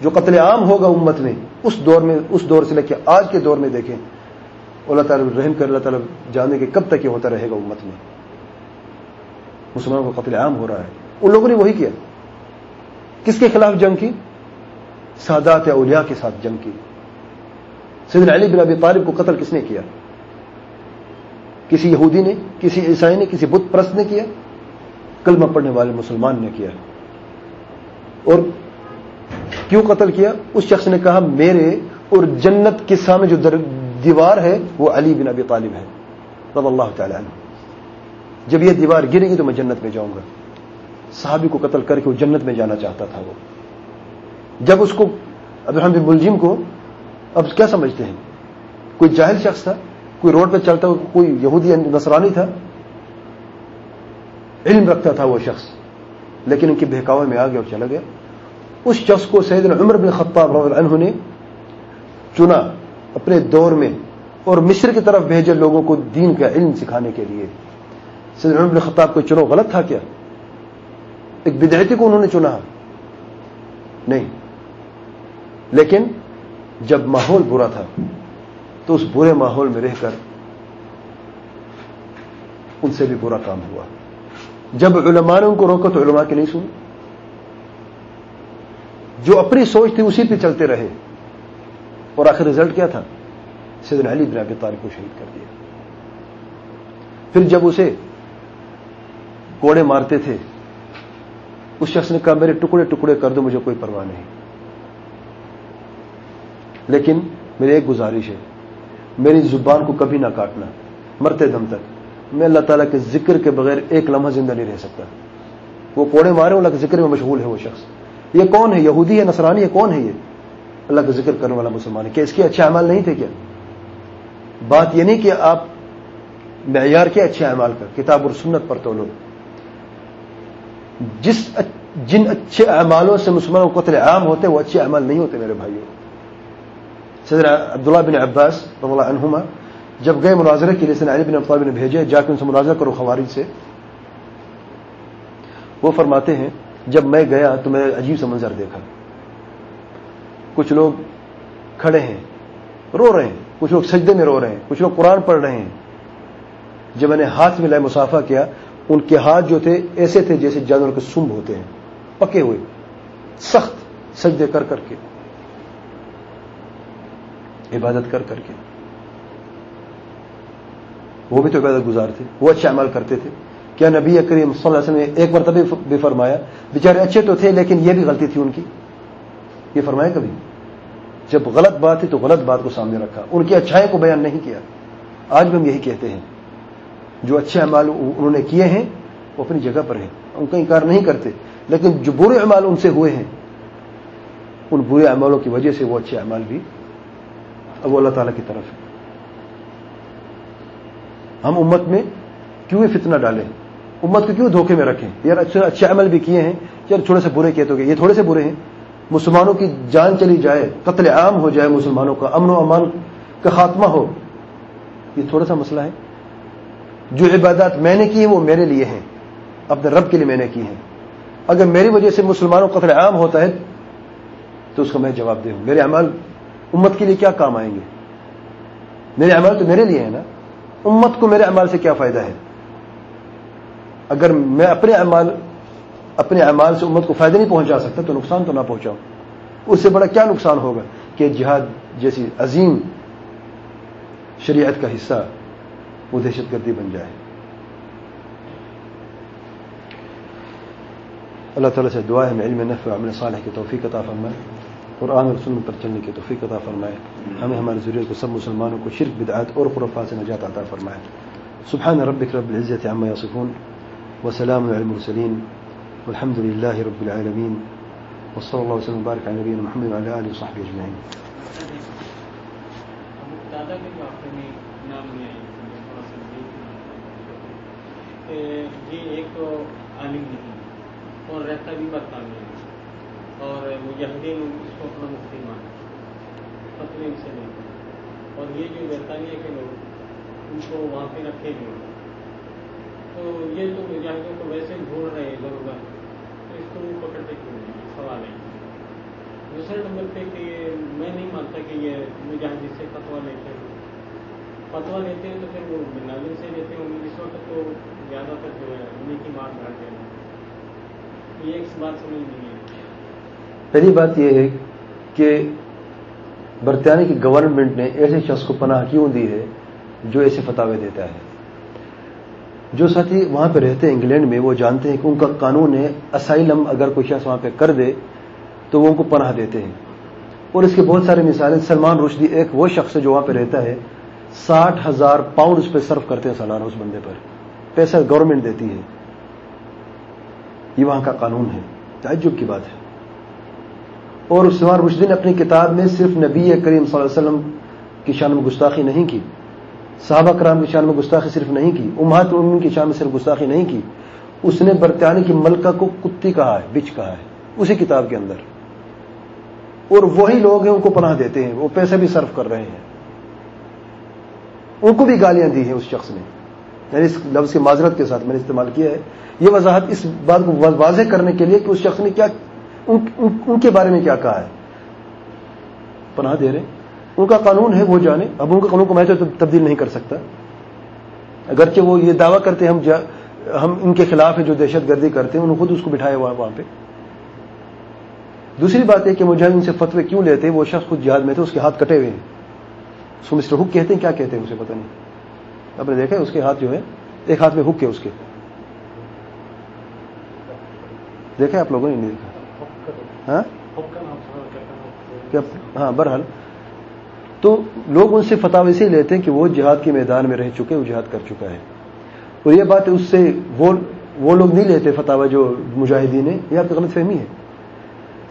جو قتل عام ہوگا امت میں، اس دور میں، اس دور سے لے کے آج کے دور میں دیکھیں، اللہ تعالیٰ رحم کر اللہ تعالیٰ جانے کے کب تک یہ ہوتا رہے گا امت میں؟ مسلمانوں کا قتل عام ہو رہا ہے۔ ان لوگوں نے وہی کیا۔ کس کے خلاف جنگ کی؟ سادات یا اولیاء کے ساتھ جنگ کی۔ سیدنا علی بن ابی طالب کو قتل کس نے کیا؟ کسی یہودی نے، کسی عیسائی نے، کسی بت پرست نے کیا، کلمہ پڑھنے والے مسلمان نے کیا۔ اور کیوں قتل کیا؟ اس شخص نے کہا، میرے اور جنت کے سامنے جو دیوار ہے، وہ علی بن ابی طالب ہے۔ رضی اللہ تعالی عنہ۔ جب یہ دیوار گرے گی تو میں جنت میں جاؤں گا۔ صحابی کو قتل کر کے وہ جنت میں جانا چاہتا تھا وہ۔ جب اس کو ابراہم بن ملجم کو، اب کیا سمجھتے ہیں؟ کوئی جاہل شخص تھا؟ کوئی روڈ پہ چلتا کوئی یہودی نصرانی تھا، علم رکھتا تھا وہ شخص، لیکن ان کی بہکاوے میں آ گیا اور چلا گیا۔ اس شخص کو سیدنا عمر بن خطاب رضی اللہ عنہ نے چنا اپنے دور میں اور مصر کی طرف بھیجے لوگوں کو دین کا علم سکھانے کے لیے۔ سیدنا عمر بن خطاب کو چنو غلط تھا کیا؟ ایک بدعتی کو انہوں نے چنا۔ نہیں۔ لیکن جب ماحول برا تھا تو اس برے ماحول میں رہ کر ان سے بھی برا کام ہوا۔ جب علماء نے ان کو روکا تو علماء کی نہیں سنی۔ جو اپنی سوچ تھی اسی پہ چلتے رہے۔ اور آخر رزلٹ کیا تھا؟ سیدنا علی بن ابی طالب کو شہید کر دیا۔ پھر جب اسے کوڑے مارتے تھے، اس شخص نے کہا، میرے ٹکڑے ٹکڑے کر دو، مجھے کوئی پرواہ نہیں۔ لیکن میری ایک گزارش ہے۔ میری زبان کو کبھی نہ کاٹنا، مرتے دم تک۔ میں اللہ تعالیٰ کے ذکر کے بغیر ایک لمحہ زندہ نہیں رہ سکتا۔ وہ کوڑے مارے اللہ کے ذکر میں مشغول ہے وہ شخص۔ یہ کون ہے؟ یہودی ہے، نصرانی ہے، کون ہے یہ؟ اللہ کا ذکر کرنے والا مسلمان ہے۔ کیا اس کے اچھے اعمال نہیں تھے کیا؟ بات یہ نہیں کہ آپ معیار کے اچھے اعمال کا، کتاب اور سنت پر تو لوگ۔ جس جن اچھے اعمالوں سے مسلمانوں کو قتل عام ہوتے، وہ اچھے اعمال نہیں ہوتے میرے بھائیوں۔ سیدنا عبداللہ بن عباس رضی اللہ عنہما جب گئے مناظرے کے لیے سیدنا علی بن ابطالب نے بھیجے جا کے ان سے مناظرہ کرو خوارج سے وہ فرماتے ہیں، جب میں گیا تو میں عجیب سا منظر دیکھا۔ کچھ لوگ کھڑے ہیں، رو رہے ہیں۔ کچھ لوگ سجدے میں رو رہے ہیں۔ کچھ لوگ قرآن پڑھ رہے ہیں۔ جب میں نے ہاتھ میں لائے مسافہ کیا، ان کے ہاتھ جو تھے، ایسے تھے جیسے جانور کے سمب ہوتے ہیں، پکے ہوئے، سخت سجدے کر کر کے۔ عبادت کر کر کے۔ وہ بھی تو عبادت گزار تھے، وہ اچھے عمل کرتے تھے۔ کیا نبی کریم صلی اللہ علیہ وسلم نے ایک مرتبہ بھی فرمایا، بیچارے اچھے تو تھے لیکن یہ بھی غلطی تھی ان کی۔ یہ فرمایا کبھی؟ جب غلط بات تھی تو غلط بات کو سامنے رکھا۔ ان کی اچھائی کو بیان نہیں کیا۔ آج بھی ہم یہی کہتے ہیں۔ جو اچھے اعمال انہوں نے کیے ہیں، وہ اپنی جگہ پر ہیں۔ ان کا انکار نہیں کرتے، لیکن جو برے اعمال ان سے ہوئے ہیں، ان برے اعمالوں کی وجہ سے وہ اچھے اعمال بھی اب وہ اللہ تعالیٰ کی طرف ہے۔ ہم امت میں کیوں یہ فتنہ ڈالیں؟ امت کو کیوں دھوکے میں رکھیں؟ یار اچھے اچھے عمل بھی کیے ہیں یار تھوڑے سے برے کیے تو یہ تھوڑے سے برے ہیں۔ مسلمانوں کی جان چلی جائے، قتل عام ہو جائے مسلمانوں کا، امن و امان کا خاتمہ ہو، یہ تھوڑا سا مسئلہ ہے۔ جو عبادات میں نے کی ہیں وہ میرے لیے ہیں، اپنے رب کے لیے میں نے کی ہیں۔ اگر میری وجہ سے مسلمانوں قتل عام ہوتا ہے تو اس کو میں جواب دے ہوں۔ میرے عمل امت کے لیے کیا کام آئیں گے؟ میرے عمل تو میرے لیے ہے نا۔ امت کو میرے عمال سے کیا فائدہ ہے؟ اگر میں اپنے اعمال اپنے اعمال سے امت کو فائدہ نہیں پہنچا سکتا تو نقصان تو نہ پہنچاؤں۔ اس سے بڑا کیا نقصان ہوگا کہ جہاد جیسی عظیم شریعت کا حصہ وہ دہشت گردی بن جائے۔ اللہ تعالیٰ سے دعا ہے، میں علم نفع عمل صالح کی توفیق عطا فرمائے۔ قرآن اور سنت پر چلنے کی توفیق عطا فرمائے۔ ہمیں ہماری ضرورت کو سب مسلمانوں کو شرک، بدعات اور خرفات سے نجات عطا فرمائے۔ سبحان ربك رب العزة عما يصفون وسلام على المرسلين والحمد لله رب العالمين وصلى الله وسلم وبارك على نبينا محمد وعلى آله وصحبه أجمعين زیادہ جی ایک تو عالم نہیں، اور رہتا بھی برطانیہ۔ اور مجاہدین اس کو اپنا مفتی مانا فتوے سے نہیں۔ اور یہ جو برطانیہ کے لوگ ان کو وہاں پہ رکھے گئے۔ تو یہ تو مجاہدوں کو ویسے ڈھونڈ رہے ہیں ادھر ادھر تو اس کو وہ پکڑتے کیوں نہیں؟ سوال ہے۔ دوسرے نمبر پہ کہ میں نہیں مانتا کہ یہ مجاہد سے فتوا لیتے ہیں۔ فتوا لیتے ہیں تو پھر وہ ناظم سے لیتے ہوں گے اس وقت تو زیادہ تر جو ہے، انہیں کی مار ڈال دینا یہ ایک بات سمجھ نہیں ہے پہلی بات یہ ہے کہ برطانیہ کی گورنمنٹ نے ایسے شخص کو پناہ کیوں دی ہے جو ایسے فتوے دیتا ہے؟ جو ساتھی وہاں پہ رہتے ہیں انگلینڈ میں، وہ جانتے ہیں کہ ان کا قانون ہے اسائلم اگر کوئی شخص وہاں پہ کر دے تو وہ ان کو پناہ دیتے ہیں۔ اور اس کے بہت سارے مثالیں سلمان رشدی ایک وہ شخص ہے جو وہاں پہ رہتا ہے۔ ساٹھ ہزار پاؤنڈ اس پہ صرف کرتے ہیں سالانہ اس بندے پر۔ پیسہ گورنمنٹ دیتی ہے۔ یہ وہاں کا قانون ہے۔ تعجب کی بات ہے۔ اور سلمان رشدی نے اپنی کتاب میں صرف نبی کریم صلی اللہ علیہ وسلم کی شان میں گستاخی نہیں کی، صحابہ کرام کی شان میں گستاخی صرف نہیں کی، امہات امین کی شان میں صرف گستاخی نہیں کی، اس نے برطانیہ کی ملکہ کو کتی کہا ہے، بچ کہا ہے، اسی کتاب کے اندر۔ اور وہی لوگ ہیں، ان کو پناہ دیتے ہیں، وہ پیسے بھی صرف کر رہے ہیں۔ ان کو بھی گالیاں دی ہیں اس شخص نے۔ یعنی اس لفظ کی معذرت کے ساتھ میں نے استعمال کیا ہے۔ یہ وضاحت اس بات کو واضح کرنے کے لیے کہ اس شخص نے کیا ان کے بارے میں کیا کہا ہے؟ پناہ دے رہے ان کا قانون ہے وہ جانے۔ اب ان کے قانون کو میں تو تبدیل نہیں کر سکتا۔ اگرچہ وہ یہ دعویٰ کرتے ہیں، ہم ہم ان کے خلاف ہیں جو دہشت گردی کرتے ہیں، انہوں نے خود اس کو بٹھایا ہوا وہاں پہ۔ دوسری بات ہے کہ مجھے ان سے فتوے کیوں لیتے؟ وہ شخص خود جہاد میں تھے، اس کے ہاتھ کٹے ہوئے ہیں۔ اس کو مسٹر ہک کہتے ہیں؟ کیا کہتے ہیں اسے پتہ نہیں۔ آپ نے دیکھا اس کے ہاتھ جو ہے ایک ہاتھ میں ہک ہے اس کے۔ دیکھا آپ لوگوں نے؟ نہیں دیکھا۔ ہاں؟ ہاں برحال تو لوگ ان سے فتح اسی لیتے ہیں کہ وہ جہاد کے میدان میں رہ چکے وہ جہاد کر چکا ہے۔ اور یہ بات اس سے وہ لوگ نہیں لیتے فتح جو مجاہدین ہے یہ آپ کی غلط فہمی ہے۔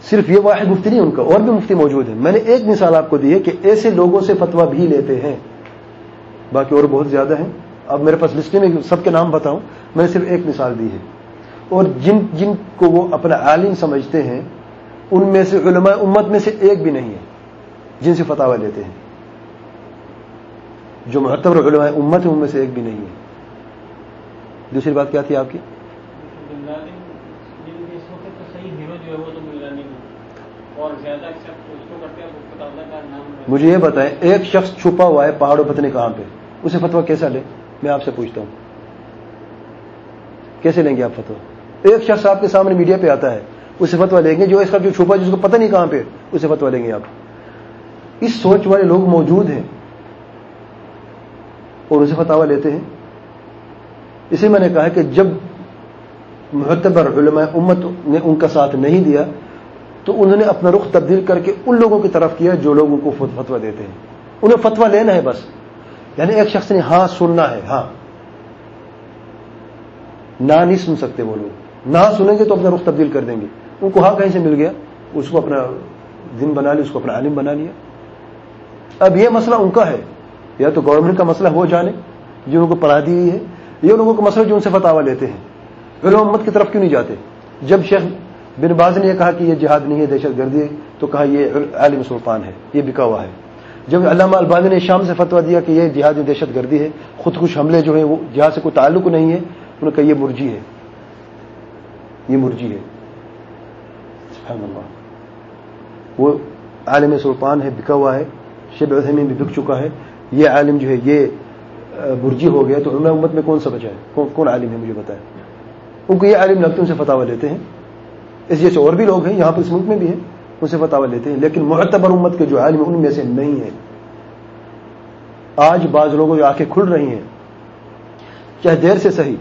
صرف یہ واحد مفتی نہیں ان کا اور بھی مفتی موجود ہے میں نے ایک مثال آپ کو دی ہے کہ ایسے لوگوں سے فتوا بھی لیتے ہیں۔ باقی اور بہت زیادہ ہیں۔ اب میرے پاس لسٹ میں سب کے نام بتاؤں۔ میں نے صرف ایک مثال دی ہے۔ اور جن جن کو وہ اپنا عالم سمجھتے ہیں ان میں سے علماء امت میں سے ایک بھی نہیں ہے جن سے فتوا لیتے ہیں۔ جو محتبر علماء امت ہے ان میں سے ایک بھی نہیں ہے۔ دوسری بات کیا تھی آپ کی؟ مجھے یہ بتائیں، ایک شخص چھپا ہوا ہے پہاڑوں پتنے کہاں پہ۔ اسے فتوا کیسا لے میں آپ سے پوچھتا ہوں۔ کیسے لیں گے آپ فتوا ایک شخص آپ کے سامنے میڈیا پہ آتا ہے۔ اسے فتوا لیں گے جو اس کا جو چھپا جس کو پتہ نہیں کہاں پہ اسے فتوا لیں گے آپ۔ اس سوچ والے لوگ موجود ہیں اور اسے فتوا لیتے ہیں۔ اسی میں نے کہا کہ جب محتبر علماء امت نے ان کا ساتھ نہیں دیا، تو انہوں نے اپنا رخ تبدیل کر کے ان لوگوں کی طرف کیا جو لوگوں کو فتوا دیتے ہیں۔ انہیں فتوا لینا ہے بس۔ یعنی ایک شخص نے ہاں سننا ہے ہاں۔ نہ نہیں سن سکتے وہ لوگ۔ نہ سنیں گے تو اپنا رخ تبدیل کر دیں گے۔ ان کو ہاں کہیں سے مل گیا، اس کو اپنا دن بنا لیا، اس کو اپنا عالم بنا لیا۔ اب یہ مسئلہ ان کا ہے، یا تو گورنمنٹ کا مسئلہ ہو جانے جن کو پڑھا دی ہوئی ہے یہ لوگوں کا مسئلہ جو ان سے فتوا لیتے ہیں۔ وہ امت کی طرف کیوں نہیں جاتے؟ جب شیخ بن باز نے یہ کہا کہ یہ جہاد نہیں ہے، دہشت گردی ہے، تو کہا یہ عالم سلطان ہے، یہ بکا ہوا ہے۔ جب علامہ البانی نے شام سے فتوا دیا کہ یہ جہاد دہشت گردی ہے، خود کش حملے جو ہیں، وہ جہاد سے کوئی تعلق نہیں ہے، انہوں نے کہا یہ مرجی ہے۔ یہ مرجی ہے۔ سبحان اللہ۔ وہ عالم سلطان ہے، بکا ہوا ہے شیب الحمین بھی بک چکا ہے۔ یہ عالم جو ہے، یہ برجی ہو گیا۔ تو امت میں کون سا بچا ہے؟ کون عالم ہے مجھے بتایا ان کو یہ عالم لگتے ان سے فتوا لیتے ہیں۔ اس جیسے اور بھی لوگ ہیں، یہاں پر اس ملک میں بھی ہیں، ان سے فتوا لیتے ہیں۔ لیکن معتبر امت کے جو عالم ان میں سے نہیں ہیں۔ آج بعض لوگوں کی آنکھیں کھل رہی ہیں، چاہے دیر سے صحیح،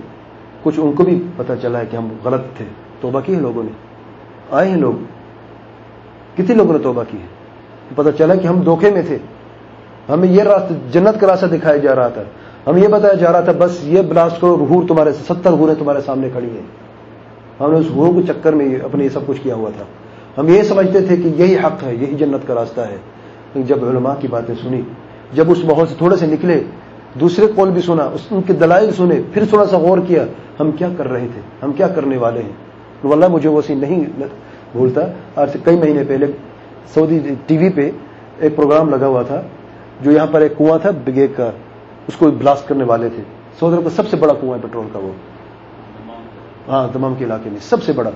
کچھ ان کو بھی پتا چلا ہے کہ ہم غلط تھے۔ توبہ کی ہے لوگوں نے۔ آئے ہیں لوگ۔ کتنے لوگوں نے توبہ کی ہے؟ پتا چلا کہ ہم دھوکے میں تھے۔ ہمیں یہ راستہ جنت کا راستہ دکھایا جا رہا تھا۔ ہمیں یہ بتایا جا رہا تھا، بس یہ بلاسٹ کرو ہور تمہارے ستر ہوریں تمہارے سامنے کھڑی ہیں۔ ہم نے اس ہو کے چکر میں اپنے یہ سب کچھ کیا ہوا تھا۔ ہم یہ سمجھتے تھے کہ یہی حق ہے، یہی جنت کا راستہ ہے۔ جب علماء کی باتیں سنی جب اس ماحول سے تھوڑے سے نکلے، دوسرے کال بھی سنا، اس ان کے دلائل سنے، پھر تھوڑا سا غور کیا، ہم کیا کر رہے تھے؟ ہم کیا کرنے والے ہیں؟ واللہ مجھے وہ سین نہیں بھولتا۔ آج سے کئی مہینے پہلے سعودی ٹی وی پہ ایک پروگرام لگا ہوا تھا، جو یہاں پر ایک کنواں تھا بگیگ کا۔ اس کو بلاسٹ کرنے والے تھے۔ سعودی کا سب سے بڑا کنواں ہے پیٹرول کا وہ۔ ہاں تمام کے علاقے میں سب سے بڑا۔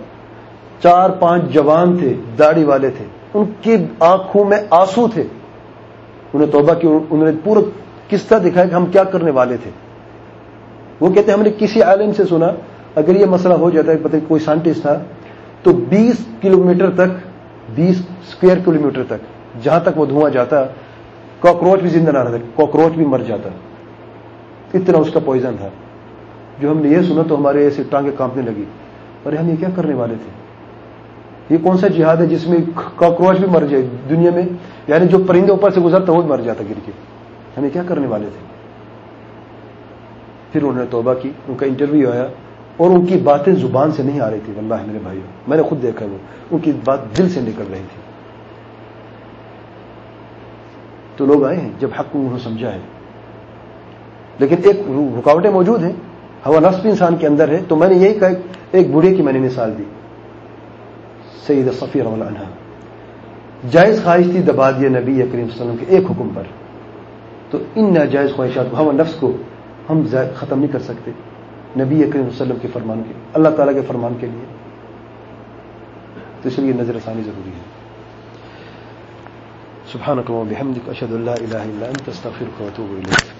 چار پانچ جوان تھے، داڑھی والے تھے۔ ان کی آنکھوں میں آنسو تھے۔ انہیں توبہ کی، انہوں نے پورا قصہ دکھایا کہ ہم کیا کرنے والے تھے۔ وہ کہتے ہیں، ہم نے کسی عالم سے سنا، اگر یہ مسئلہ ہو جاتا ہے، پتہ کوئی سائنٹسٹ تھا تو بیس کلومیٹر تک، بیس اسکوائر کلومیٹر تک، جہاں تک وہ دھواں جاتا، کاکروچ بھی زندہ نہ رہتا، کاکروچ بھی مر جاتا۔ اتنا اس کا پوائزن تھا۔ جو ہم نے یہ سنا تو ہمارے ایسے ٹانگیں کانپنے لگی۔ ارے ہم یہ کیا کرنے والے تھے؟ یہ کون سا جہاد ہے جس میں کاکروچ بھی مر جائے دنیا میں؟ یعنی جو پرندے اوپر سے گزرتا وہ بھی مر جاتا گر کے۔ ہمیں کیا کرنے والے تھے؟ پھر انہوں نے توبہ کی، ان کا انٹرویو آیا۔ اور ان کی باتیں زبان سے نہیں آ رہی تھی، واللہ میرے بھائی میں نے خود دیکھا وہ، ان کی بات دل سے نکل رہی تھی۔ تو لوگ آئے ہیں، جب حق کو انہوں نے سمجھا ہے۔ لیکن ایک رکاوٹیں موجود ہیں، ہوا نفس بھی انسان کے اندر ہے، تو میں نے یہی کہا، ایک بوڑھے کی میں نے مثال دی۔ سید صفی رحم اللہ جائز خواہش تھی دبا دیا نبی کریم صلی اللہ علیہ وسلم کے ایک حکم پر۔ تو ان ناجائز خواہشات ہوا نفس کو ہم ختم نہیں کر سکتے۔ نبی کریم وسلم کے فرمان کے اللہ تعالیٰ کے فرمان کے لیے۔ تو اس لیے نظر ثانی ضروری ہے۔ سبحان وبحمدك اشهد ان اللہ الہ الا انت و اتوب الیک۔